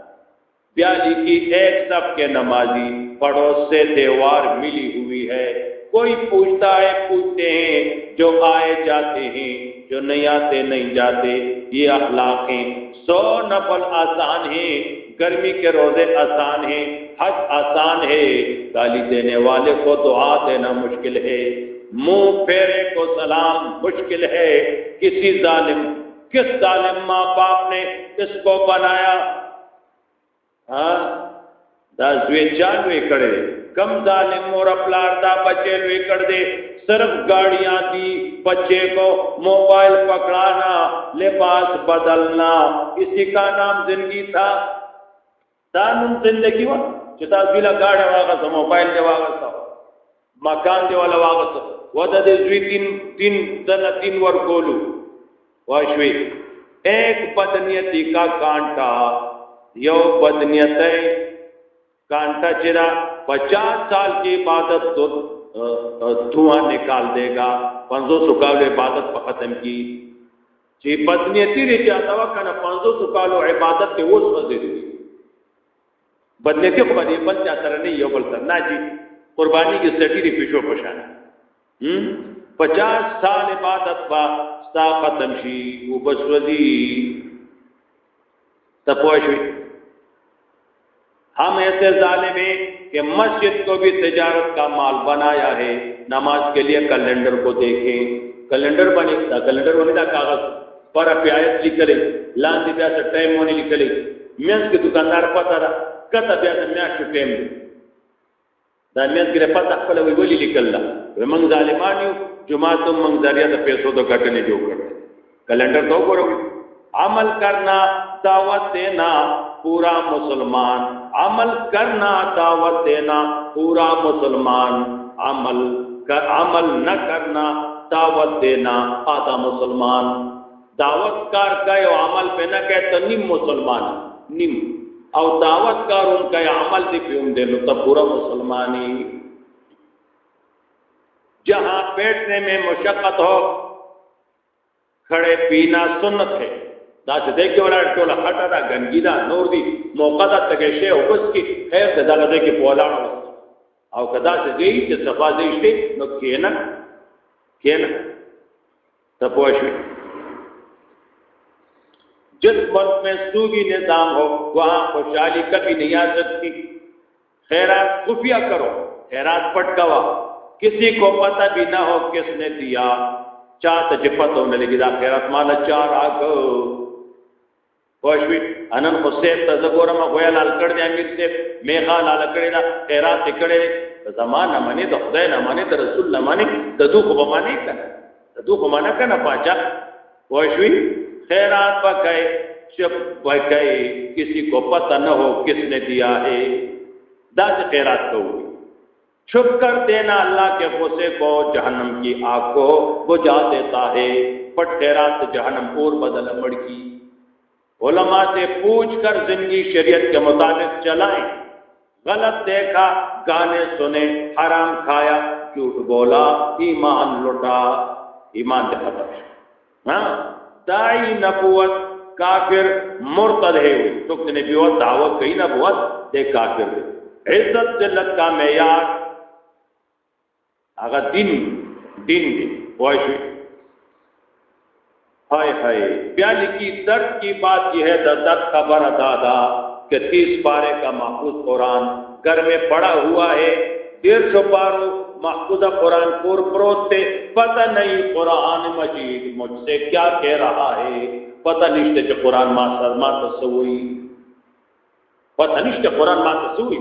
پیالی کی ایک سب کے نمازی پڑوس سے دیوار ملی ہوئی ہے۔ کوئی پوچھتا ہے، پوچھتے ہیں، جو آئے جاتے ہیں، جو نہیں آتے، نہیں جاتے۔ یہ اخلاق ہیں سو نفل آسان ہیں۔ گرمی کے روزے آسان ہیں۔ حج آسان ہے۔ گالی دینے والے کو دعا دینا مشکل ہے۔ منہ پھیرے کو سلام مشکل ہے کسی ظالم، کس ظالم ماں باپ نے اس کو بنایا؟ ہاں؟ دا زوی چان وی کڑے، کم ظالم مور اپلار دا بچے لوی کڑ دے صرف گاڑیاں دی بچے کو موبائل پکڑانا، لباس بدلنا، اسی کا نام زندگی تھا؟ دانم زندگی ہوا چتا زویلا گاڑی واغا سا، موبائل دے واغا سا۔ مکان دے والا واغا سا ودا دے زوی تین تین دن تین ور کولو واشوی. ایک بدنیتی کا کانٹا. یو بدنیت کانٹا چرا پچاس سال کی عبادت تو دھواں نکال دے گا. پنزو سکالو عبادت پا ختم کی. چی بدنیتی ری چاہتا ہوا کنا پنزو سکالو عبادت کے وہ سوزی دی بدنیتی کو بل چاہتا رہنے یو بل سر. نا جی قربانی کی سٹی ری پیشو پشانا۔ پچاس سال عبادت با ستا ختم شی وہ بسوزی تپوشوی ہم ایسے ظالم ہیں کہ مسجد کو بھی تجارت کا مال بنایا ہے، نماز کے لیے کیلنڈر کو دیکھیں۔ کیلنڈر بنے تھا کیلنڈر بنے تھا کاغذ۔ پر پیاس لکھ لے لان دی پیاسا ٹائم ہونے لکھ لے میاس کے دکاندار پتا رہا کتا پیاسا میاس کے ٹائم دے دا میاس کے پتا پلا وی ولی لکھ اللہ منگ ظالمانیو جماعتم منگ ذریعہ دا پیسو تو گھٹنے جو کرتے کیلنڈر تو گو عمل کرنا دعوت دینا، پورا مسلمان. عمل کرنا دعوت دینا، پورا مسلمان. عمل کر، عمل نہ کرنا، دعوت دینا، آدھا مسلمان. دعوت کار گئے عمل پہ نہ کہ تو نیم مسلمان. نیم. او دعوت کار ان کا عمل دی پیوم دے لو تو پورا مسلمانی جہاں بیٹھنے میں مشقت ہو، کھڑے پینا سنت ہے۔ دا چې دې کې ولاړ ټول خټه دا ګنګی دا، نور دی، موقع دا تګې شی او بس کې خیر ته دا دغه کې پولاړ او کدا چې دې چې صفا دې شته نو کېنا کېنا تپوشوي جس ملک میں سوگی نظام ہو، وہاں خوشحالی کبھی نہیں آ سکتی۔ خیرات خفیہ کرو، خیرات پٹکوا کسی کو پتہ بھی نہ ہو کس نے دیا۔ چاہتا جپت ہونے لگی، دا خیرات مانا چار آگو پوښوي انن خو سیب ته زګورم غویا لال کړ دې امیر سیب۔ میخا لال کړی دا خیرات کړی زمانہ منی د خدای نه منی د رسول نه منی د دو خو باندې کنه د دو خو باندې کنه پاچا پوښوي خیرات پکای چپ پکای کسی کو پتہ نہ ہو کس نے دیا ہے۔ دا خیرات کو چھپ کر دینا اللہ کے غصے کو، جہنم کی آگ کو بجھا دیتا ہے۔ پٹ خیرات جہنم اور بدل مڑ کی۔ علماء سے پوچھ کر زندگی شریعت کے مطابق چلائیں۔ غلط دیکھا، گانے سنے، حرام کھایا، جھوٹ بولا، ایمان لٹا ایمان دے ختم ہاں؟ دائی نبوت کافر مرتد ہے۔ ہوئی تو نے بیوت دعوت کئی نبوت دے کافر دے۔ عزت ذلت کا معیار۔ اگر دن دن دن وائش ہائے ہائے۔ پیالی کی درد کی بات یہ ہے درد خبر دادا کہ تیس پارے کا محفوظ قرآن گھر میں پڑا ہوا ہے۔ ڈیڑھ سو پارو محفوظ قرآن پور پروت تھے پتہ نہیں قرآن مجید مجھ سے کیا کہہ رہا ہے۔ پتہ نشتے کہ قرآن ماں سر ماں تسوئی پتہ نشتے قرآن ماں تسوئی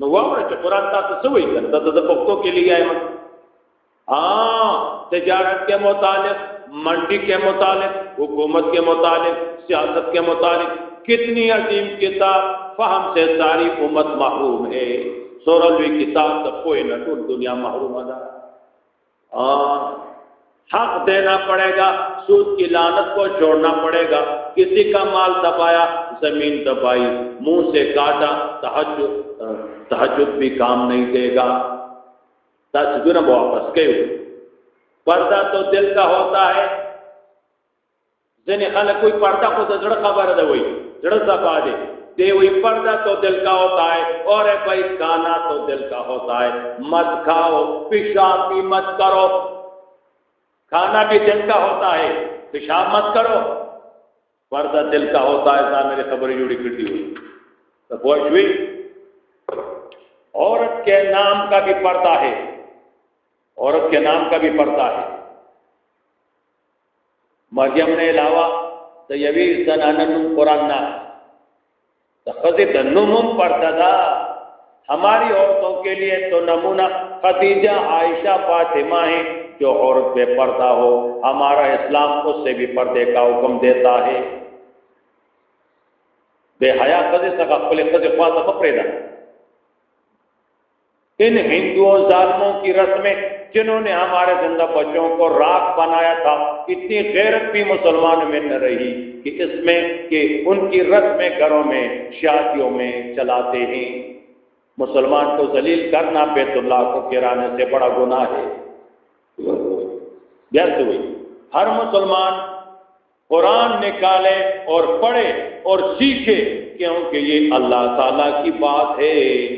نو واور چې قرآن تا تاسو سوئی کنه د پښتو کې لیاي ہاں تجارت کے متعلق، منڈی کے متعلق، حکومت کے متعلق، سیاست کے متعلق کتنی عظیم کتاب فہم سے ساری امت محروم ہے۔ سورلوی کتاب تو کوئی نہ ٹول دنیا محروم ادا حق دینا پڑے گا، سود کی لانت کو چھوڑنا پڑے گا، کسی کا مال دبایا، زمین دبائی، منہ سے کاٹا، تحجد تحجد بھی کام نہیں دے گا۔ تجرب واپس گئے پردہ تو دل کا ہوتا ہے۔ ذہنی خالق کوئی پردہ کو تو جڑ خبر دے وہی جڑ سفا دے دے وہی پردہ تو دل کا ہوتا ہے، اور اے بھائی کھانا تو دل کا ہوتا ہے۔ مت کھاؤ، پیشاب بھی مت کرو۔ کھانا بھی دل کا ہوتا ہے، پیشاب مت کرو۔ پردہ دل کا ہوتا ہے سا میری خبر جڑی کٹی ہوئی۔ تو پوچھ ہوئی؟ عورت کے نام کا بھی پردہ ہے۔ عورت کے نام کا بھی پڑتا ہے۔ مریم نے علاوہ تیوی زنانن قرآن خزی نمم پڑتا تھا ہماری عورتوں کے لیے تو نمونہ خدیجہ عائشہ فاطمہ ہیں جو عورت پہ پردہ ہو۔ ہمارا اسلام اس سے بھی پردے کا حکم دیتا ہے۔ بے حیا خزی سکا پلے خزی خواہ پریدا ان ہندوؤں ظالموں کی رسمیں جنہوں نے ہمارے زندہ بچوں کو راک بنایا تھا، اتنی غیرت بھی مسلمانوں میں نہ رہی کہ اس میں کہ ان کی رسمیں گھروں میں شادیوں میں چلاتے ہیں۔ مسلمان کو ذلیل کرنا بیت اللہ کو کرانے سے بڑا گناہ ہے۔ جیسے ہوئی ہر مسلمان قرآن نکالے اور پڑھے اور سیکھے کیونکہ یہ اللہ تعالی کی بات ہے۔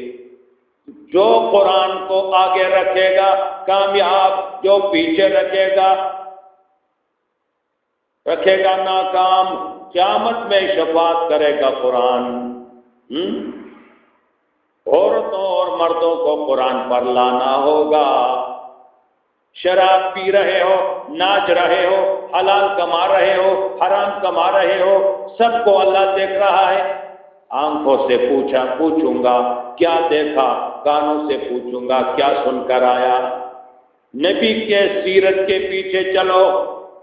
جو قرآن کو آگے رکھے گا کامیاب جو پیچھے رکھے گا رکھے گا ناکام، قیامت میں شفاعت کرے گا قرآن۔ عورتوں اور مردوں کو قرآن پر لانا ہوگا۔ شراب پی رہے ہو، ناچ رہے ہو، حلال کما رہے ہو، حرام کما رہے ہو، سب کو اللہ دیکھ رہا ہے۔ آنکھوں سے پوچھا، پوچھوں گا، کیا دیکھا؟ کانوں سے پوچھوں گا، کیا سن کر آیا؟ نبی کے سیرت کے پیچھے چلو،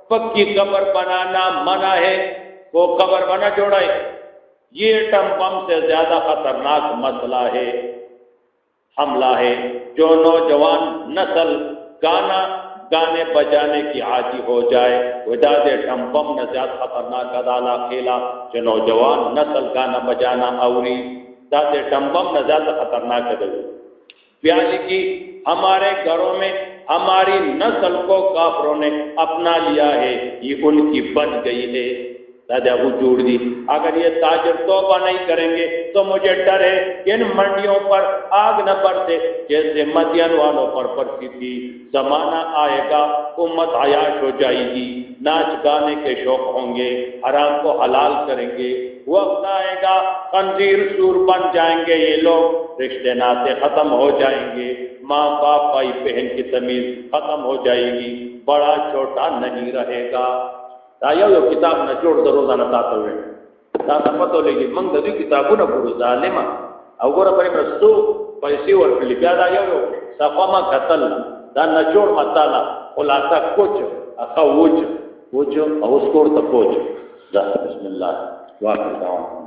پکی قبر بنانا منع ہے، وہ قبر بنا جوڑے یہ ٹم بم سے زیادہ خطرناک مسئلہ ہے، حملہ ہے۔ جو نوجوان نسل گانا، گانے بجانے کی عادی ہو جائے وجہ دے ٹمپم نہ زیادہ خطرناک ادالا کھیلا۔ جو نوجوان نسل گانا بجانا اوری دادے ٹمپم نہ زیادہ خطرناک دے پیالی کی جی، ہمارے گھروں میں ہماری نسل کو کافروں نے اپنا لیا ہے، یہ ان کی بن گئی ہے۔ وہ جوڑ دی، اگر یہ تاجر توبہ نہیں کریں گے تو مجھے ڈر ہے ان منڈیوں پر آگ نہ پڑتے جیسے مدین والوں پر پڑتی تھی۔ زمانہ آئے گا، امت عیاش ہو جائے گی۔ ناچ گانے کے شوق ہوں گے، حرام کو حلال کریں گے۔ وقت آئے گا، خنزیر سور بن جائیں گے یہ لوگ، رشتے ناطے ختم ہو جائیں گے۔ ماں باپ بھائی بہن کی تمیز ختم ہو جائے گی، بڑا چھوٹا نہیں رہے گا۔ دا یو کتاب نه جوړ د روزانه تاسو وې دا څه پته لګي موږ د دې کتابونو ګورو ظالما او ګوره پرې پرستو پیسې ورکړي بیا دا یو یو صفه ما قتل۔ دا نه جوړ مطالعه خلاصه کوچ، اخا وچ۔ وچ او سکور ته کوچ دا بسم الله lots of.